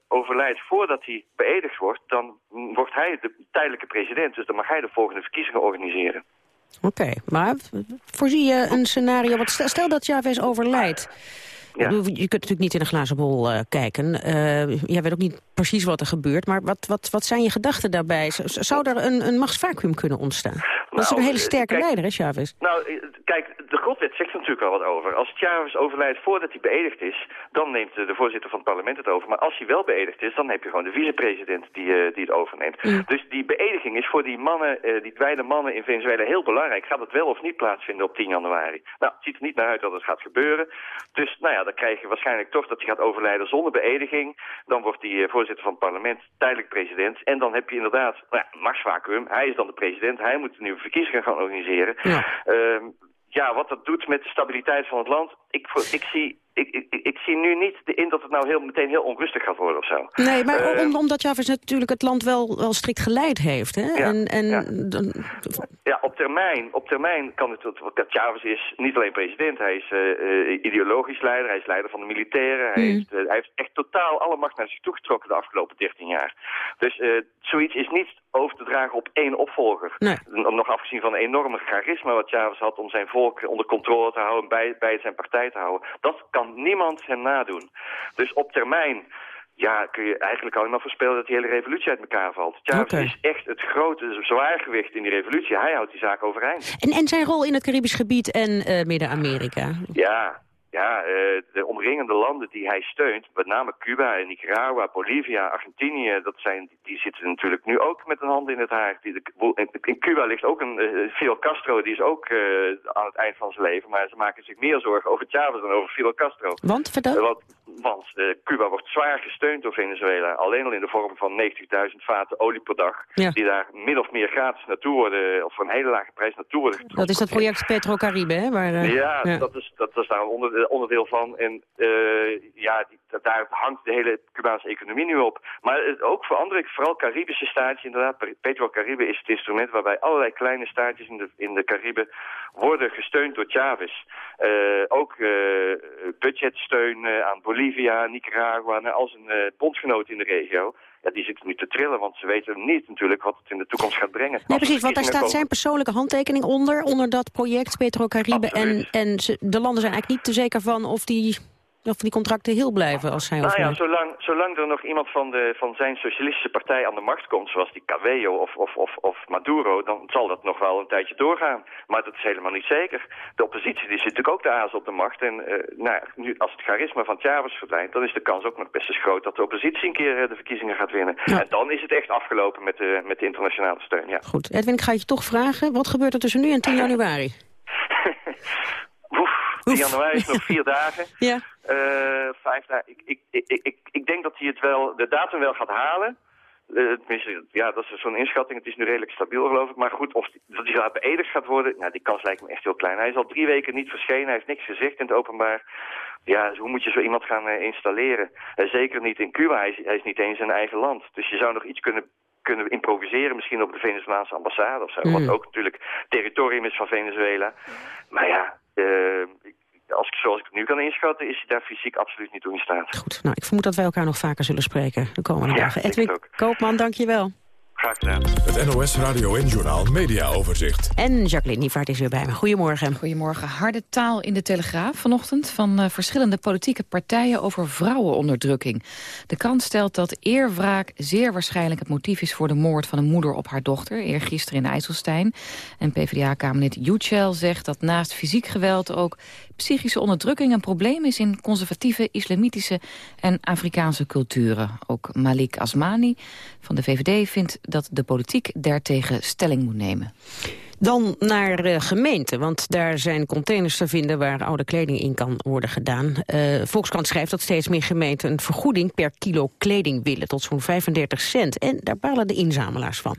overlijdt voordat hij beëdigd wordt, dan wordt hij de tijdelijke president. Dus dan mag hij de volgende verkiezingen organiseren. Oké, maar voorzie je een scenario... Wat stel, dat Chavez overlijdt. Ja. Je kunt natuurlijk niet in een glazen bol uh, kijken. Uh, jij weet ook niet precies wat er gebeurt. Maar wat, wat, wat zijn je gedachten daarbij? Zou er een, een machtsvacuum kunnen ontstaan? dat is Nou, een hele sterke kijk- leider, hè, Chavez? Nou, eh, kijk, de grondwet zegt er natuurlijk wel wat over. Als Chavez overlijdt voordat hij beëdigd is, dan neemt eh, de voorzitter van het parlement het over. Maar als hij wel beëdigd is, dan heb je gewoon de vicepresident die, eh, die het overneemt. Dus die beëdiging is voor die mannen, eh, die beide mannen in Venezuela heel belangrijk. Gaat het wel of niet plaatsvinden op 10 januari? Nou, het ziet er niet naar uit dat het gaat gebeuren. Dus nou ja, dan krijg je waarschijnlijk toch dat hij gaat overlijden zonder beëdiging. Dan wordt hij eh, voorzitter van het parlement, tijdelijk president. En dan heb je inderdaad, nou ja, machtsvacuum. Hij is dan de president, hij moet de nieuwe verkiezingen gaan organiseren. Ehm, ja, wat dat doet met de stabiliteit van het land. Ik, ik, zie, ik, ik, ik zie nu niet de in dat het nou heel, meteen heel onrustig gaat worden of zo. Nee, maar om, omdat Chavez natuurlijk het land wel, wel strikt geleid heeft. Hè? Ja, en, en ja. dan, Ja, op termijn, op termijn kan het... Chavez is niet alleen president, hij is eh, eh, ideologisch leider, hij is leider van de militairen. Hij, Mm. heeft, eh, hij heeft echt totaal alle macht naar zich toegetrokken de afgelopen 13 jaar. Dus eh, zoiets is niet over te dragen op één opvolger. Nee. Nog afgezien van een enorme charisma wat Chavez had om zijn volk onder controle te houden, bij, bij zijn partij te houden. Dat kan niemand hem nadoen. Dus op termijn ja, kun je eigenlijk alleen maar voorspellen dat die hele revolutie uit elkaar valt. Chavez Oké. is echt het grote zwaargewicht in die revolutie. Hij houdt die zaak overeind. en, en zijn rol in het Caribisch gebied en eh, Midden-Amerika. Ja, ja eh, de omringende landen die hij steunt, met name Cuba, en Nicaragua, Bolivia, Argentinië, dat zijn, die zitten natuurlijk nu ook met een hand in het haar. Die, de- in, Cuba ligt ook een eh, Fidel Castro, die is ook eh, aan het eind van zijn leven, maar ze maken zich meer zorgen over Chavez dan over Fidel Castro. Want, vertel. Eh, want eh, Cuba wordt zwaar gesteund door Venezuela. Alleen al in de vorm van 90.000 vaten olie per dag. Ja. Die daar min of meer gratis naartoe worden, of voor een hele lage prijs naartoe worden Dat is dat project Petro-Caribe, hè? Waar, eh, ja, Dat, is, dat is daar een onder- onderdeel van. En eh, ja, die, da- daar hangt de hele Cubaanse economie nu op. Maar eh, ook voor andere, vooral Caribische staatjes, inderdaad. Pe- Petro-Caribe is het instrument waarbij allerlei kleine staatjes in de, in de Cariben worden gesteund door Chavez. Eh, ook eh, budgetsteun eh, aan Bolivia, Nicaragua en al zijn eh, bondgenoten in de regio. Ja, die zitten nu te trillen, want ze weten niet natuurlijk wat het in de toekomst gaat brengen. Nee, Als precies, want daar staat zijn persoonlijke handtekening onder, onder dat project Petro-Caribe. En, en ze- de landen zijn eigenlijk niet te zeker van of die, of die contracten heel blijven als hij Nou ja, zolang, zolang er nog iemand van, de, van zijn socialistische partij aan de macht komt, zoals die Cabello of, of, of, of Maduro, dan zal dat nog wel een tijdje doorgaan. Maar dat is helemaal niet zeker. De oppositie die zit natuurlijk ook de aas op de macht. En eh, nou ja, nu, als het charisma van Chavez verdwijnt, dan is de kans ook nog best eens groot dat de oppositie een keer eh, de verkiezingen gaat winnen. En dan is het echt afgelopen met de, met de internationale steun, ja. Goed, Edwin, ik ga je toch vragen, wat gebeurt er tussen nu en 10 januari? Oef, 10 januari is nog vier dagen. Ja. Eh, vijf dagen. Ik, ik, ik, ik, ik denk dat hij het wel, de datum wel gaat halen. Eh, tenminste, ja, dat is zo'n inschatting. Het is nu redelijk stabiel, geloof ik. Maar goed, of die, dat hij daar beëdigd gaat worden, nou, die kans lijkt me echt heel klein. Hij is al drie weken niet verschenen. Hij heeft niks gezegd in het openbaar. Ja, dus hoe moet je zo iemand gaan eh, installeren? Zeker niet in Cuba. Hij is, hij is niet eens in zijn eigen land. Dus je zou nog iets kunnen kunnen improviseren, misschien op de Venezolaanse ambassade of zo. Mm. Wat ook natuurlijk territorium is van Venezuela. Maar ja, eh, als ik, zoals ik het nu kan inschatten, is hij daar fysiek absoluut niet toe in staat. Goed, nou, ik vermoed dat wij elkaar nog vaker zullen spreken de komende Ja, dagen. Edwin. Koopman, dank je wel. Graag gedaan. Het NOS Radio en Journaal Media Overzicht. En Jacqueline Nievaart is weer bij me. Goedemorgen. Goedemorgen. Harde taal in de Telegraaf vanochtend van eh, verschillende politieke partijen over vrouwenonderdrukking. De krant stelt dat eerwraak zeer waarschijnlijk het motief is voor de moord van een moeder op haar dochter, eergisteren in IJsselstein. En PvdA-kamerlid Yücel zegt dat naast fysiek geweld ook psychische onderdrukking een probleem is in conservatieve, islamitische en Afrikaanse culturen. Ook Malik Asmani van de VVD vindt dat de politiek daartegen stelling moet nemen. Dan naar eh, gemeenten, want daar zijn containers te vinden waar oude kleding in kan worden gedaan. Eh, Volkskrant schrijft dat steeds meer gemeenten een vergoeding per kilo kleding willen, tot zo'n 35 cent. En daar balen de inzamelaars van.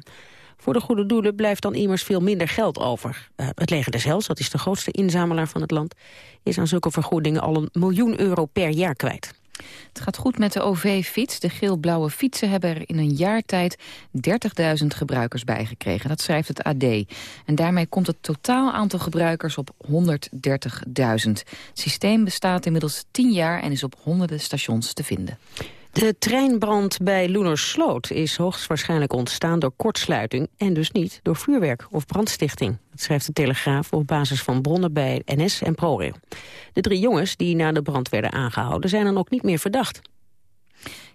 Voor de goede doelen blijft dan immers veel minder geld over. Eh, het leger des Hels, dat is de grootste inzamelaar van het land, is aan zulke vergoedingen al een miljoen euro per jaar kwijt. Het gaat goed met de OV-fiets. De geel-blauwe fietsen hebben er in een jaar tijd 30.000 gebruikers bijgekregen. Dat schrijft het AD. En daarmee komt het totaal aantal gebruikers op 130.000. Het systeem bestaat inmiddels 10 jaar en is op honderden stations te vinden. De treinbrand bij Loenersloot is hoogstwaarschijnlijk ontstaan door kortsluiting en dus niet door vuurwerk of brandstichting. Dat schrijft de Telegraaf op basis van bronnen bij NS en ProRail. De drie jongens die na de brand werden aangehouden zijn dan ook niet meer verdacht.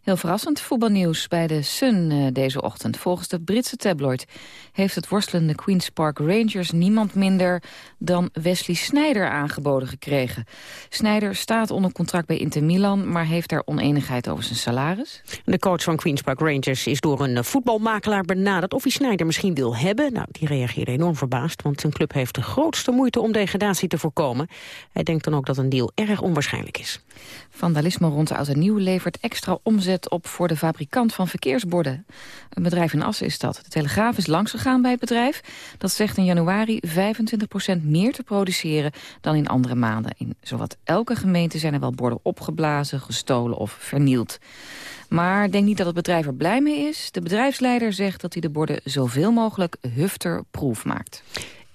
Heel verrassend voetbalnieuws bij de Sun uh, deze ochtend. Volgens de Britse tabloid heeft het worstelende Queen's Park Rangers... niemand minder dan Wesley Sneijder aangeboden gekregen. Sneijder staat onder contract bij Inter Milan... maar heeft daar oneenigheid over zijn salaris. De coach van Queen's Park Rangers is door een voetbalmakelaar benaderd... of hij Sneijder misschien wil hebben. Nou, die reageerde enorm verbaasd... want zijn club heeft de grootste moeite om degradatie te voorkomen. Hij denkt dan ook dat een deal erg onwaarschijnlijk is. Vandalisme rond de oud en nieuw levert extra omzet op voor de fabrikant van verkeersborden. Een bedrijf in Assen is dat. De Telegraaf is langsgegaan bij het bedrijf. Dat zegt in januari 25% meer te produceren dan in andere maanden. In zowat elke gemeente zijn er wel borden opgeblazen, gestolen of vernield. Maar denk niet dat het bedrijf er blij mee is. De bedrijfsleider zegt dat hij de borden zoveel mogelijk hufterproof maakt.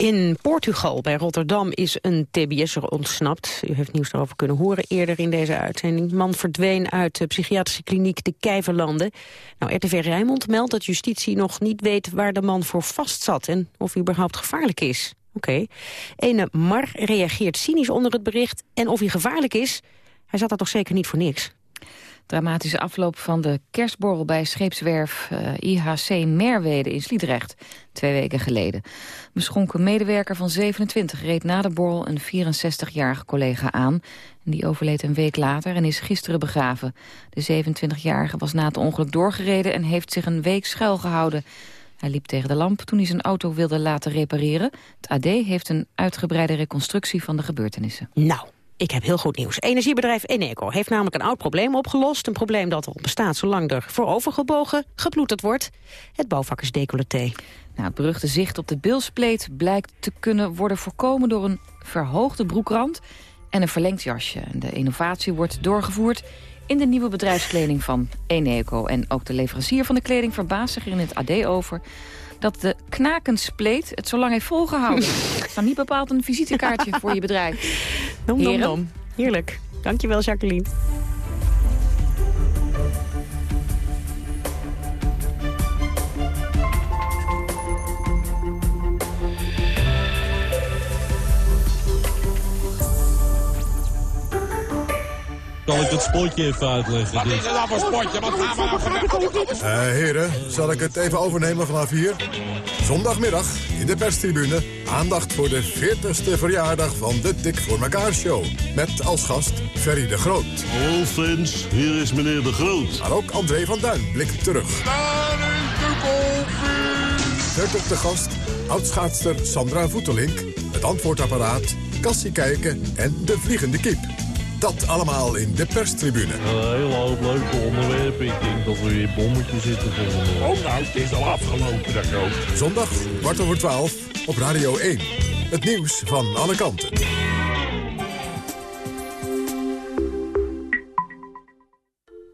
In Portugal, bij Rotterdam, is een TBS'er ontsnapt. U heeft nieuws daarover kunnen horen eerder in deze uitzending. Man verdween uit de psychiatrische kliniek De Kijverlanden. Nou, RTV Rijnmond meldt dat justitie nog niet weet waar de man voor vast zat... en of hij überhaupt gevaarlijk is. Oké. Ene Mar reageert cynisch onder het bericht. En of hij gevaarlijk is, hij zat daar toch zeker niet voor niks. Dramatische afloop van de kerstborrel bij scheepswerf eh, IHC Merwede in Sliedrecht. Twee weken geleden. Beschonken medewerker van 27 reed na de borrel een 64-jarige collega aan. Die overleed een week later en is gisteren begraven. De 27-jarige was na het ongeluk doorgereden en heeft zich een week schuilgehouden. Hij liep tegen de lamp toen hij zijn auto wilde laten repareren. Het AD heeft een uitgebreide reconstructie van de gebeurtenissen. Nou, ik heb heel goed nieuws. Energiebedrijf Eneco heeft namelijk een oud probleem opgelost. Een probleem dat al bestaat zolang er voorovergebogen geploeterd wordt. Het bouwvak is decolleté. Nou, het beruchte zicht op de bilspleet blijkt te kunnen worden voorkomen... door een verhoogde broekrand en een verlengd jasje. De innovatie wordt doorgevoerd in de nieuwe bedrijfskleding van Eneco. En ook de leverancier van de kleding verbaast zich in het AD over dat de knakenspleet het zo lang heeft volgehouden. Dan niet bepaald een visitekaartje voor je bedrijf. Dom, dom, dom. Heerlijk. Dankjewel, Jacqueline. Zal ik het spotje even uitleggen? Wat is het dan voor spotje? Wat gaan we nou uh, Heren, zal ik het even overnemen vanaf hier? Zondagmiddag in de perstribune aandacht voor de 40ste verjaardag van de Dik voor elkaar show. Met als gast Ferry de Groot. Hallo fans, hier is meneer de Groot. Maar ook André van Duin blikt terug. Daar is de koffie! Op de gast oudschaatster Sandra Voetelink, het antwoordapparaat, Cassie Kijken en de vliegende kip. Dat allemaal in de perstribune. Een hele hoop leuke onderwerpen. Ik denk dat we weer bommetjes zitten volgende Oh nou, het is al afgelopen, dat groot. Zondag, kwart over twaalf, op Radio 1. Het nieuws van alle kanten.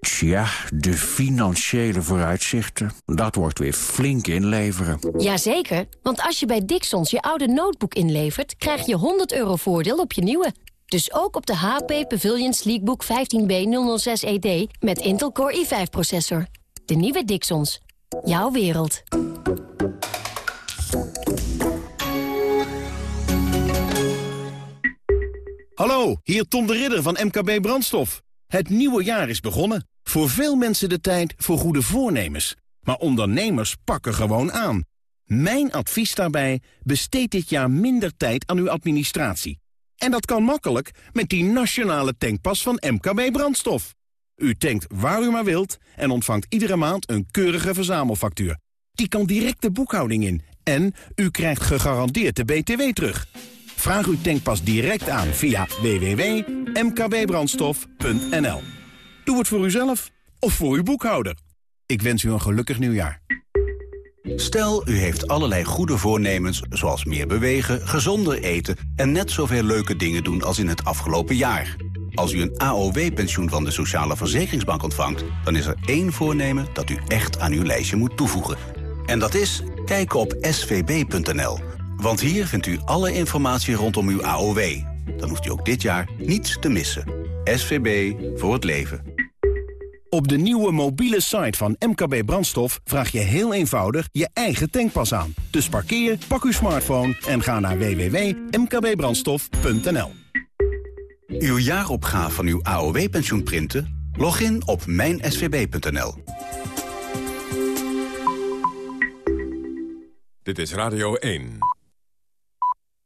Tja, de financiële vooruitzichten, dat wordt weer flink inleveren. Jazeker, want als je bij Dixons je oude notebook inlevert... krijg je 100 euro voordeel op je nieuwe. Dus ook op de HP Pavilion Sleekbook 15B006ED met Intel Core i5-processor. De nieuwe Dixons. Jouw wereld. Hallo, hier Tom de Ridder van MKB Brandstof. Het nieuwe jaar is begonnen. Voor veel mensen de tijd voor goede voornemens. Maar ondernemers pakken gewoon aan. Mijn advies daarbij, besteed dit jaar minder tijd aan uw administratie. En dat kan makkelijk met die nationale tankpas van MKB Brandstof. U tankt waar u maar wilt en ontvangt iedere maand een keurige verzamelfactuur. Die kan direct de boekhouding in en u krijgt gegarandeerd de BTW terug. Vraag uw tankpas direct aan via www.mkbbrandstof.nl Doe het voor uzelf of voor uw boekhouder. Ik wens u een gelukkig nieuwjaar. Stel, u heeft allerlei goede voornemens, zoals meer bewegen, gezonder eten... en net zoveel leuke dingen doen als in het afgelopen jaar. Als u een AOW-pensioen van de Sociale Verzekeringsbank ontvangt... dan is er één voornemen dat u echt aan uw lijstje moet toevoegen. En dat is kijken op svb.nl. Want hier vindt u alle informatie rondom uw AOW. Dan hoeft u ook dit jaar niets te missen. SVB voor het leven. Op de nieuwe mobiele site van MKB Brandstof vraag je heel eenvoudig je eigen tankpas aan. Dus parkeer, pak uw smartphone en ga naar www.mkbbrandstof.nl. Uw jaaropgave van uw AOW-pensioen printen? Log in op mijnsvb.nl. Dit is Radio 1.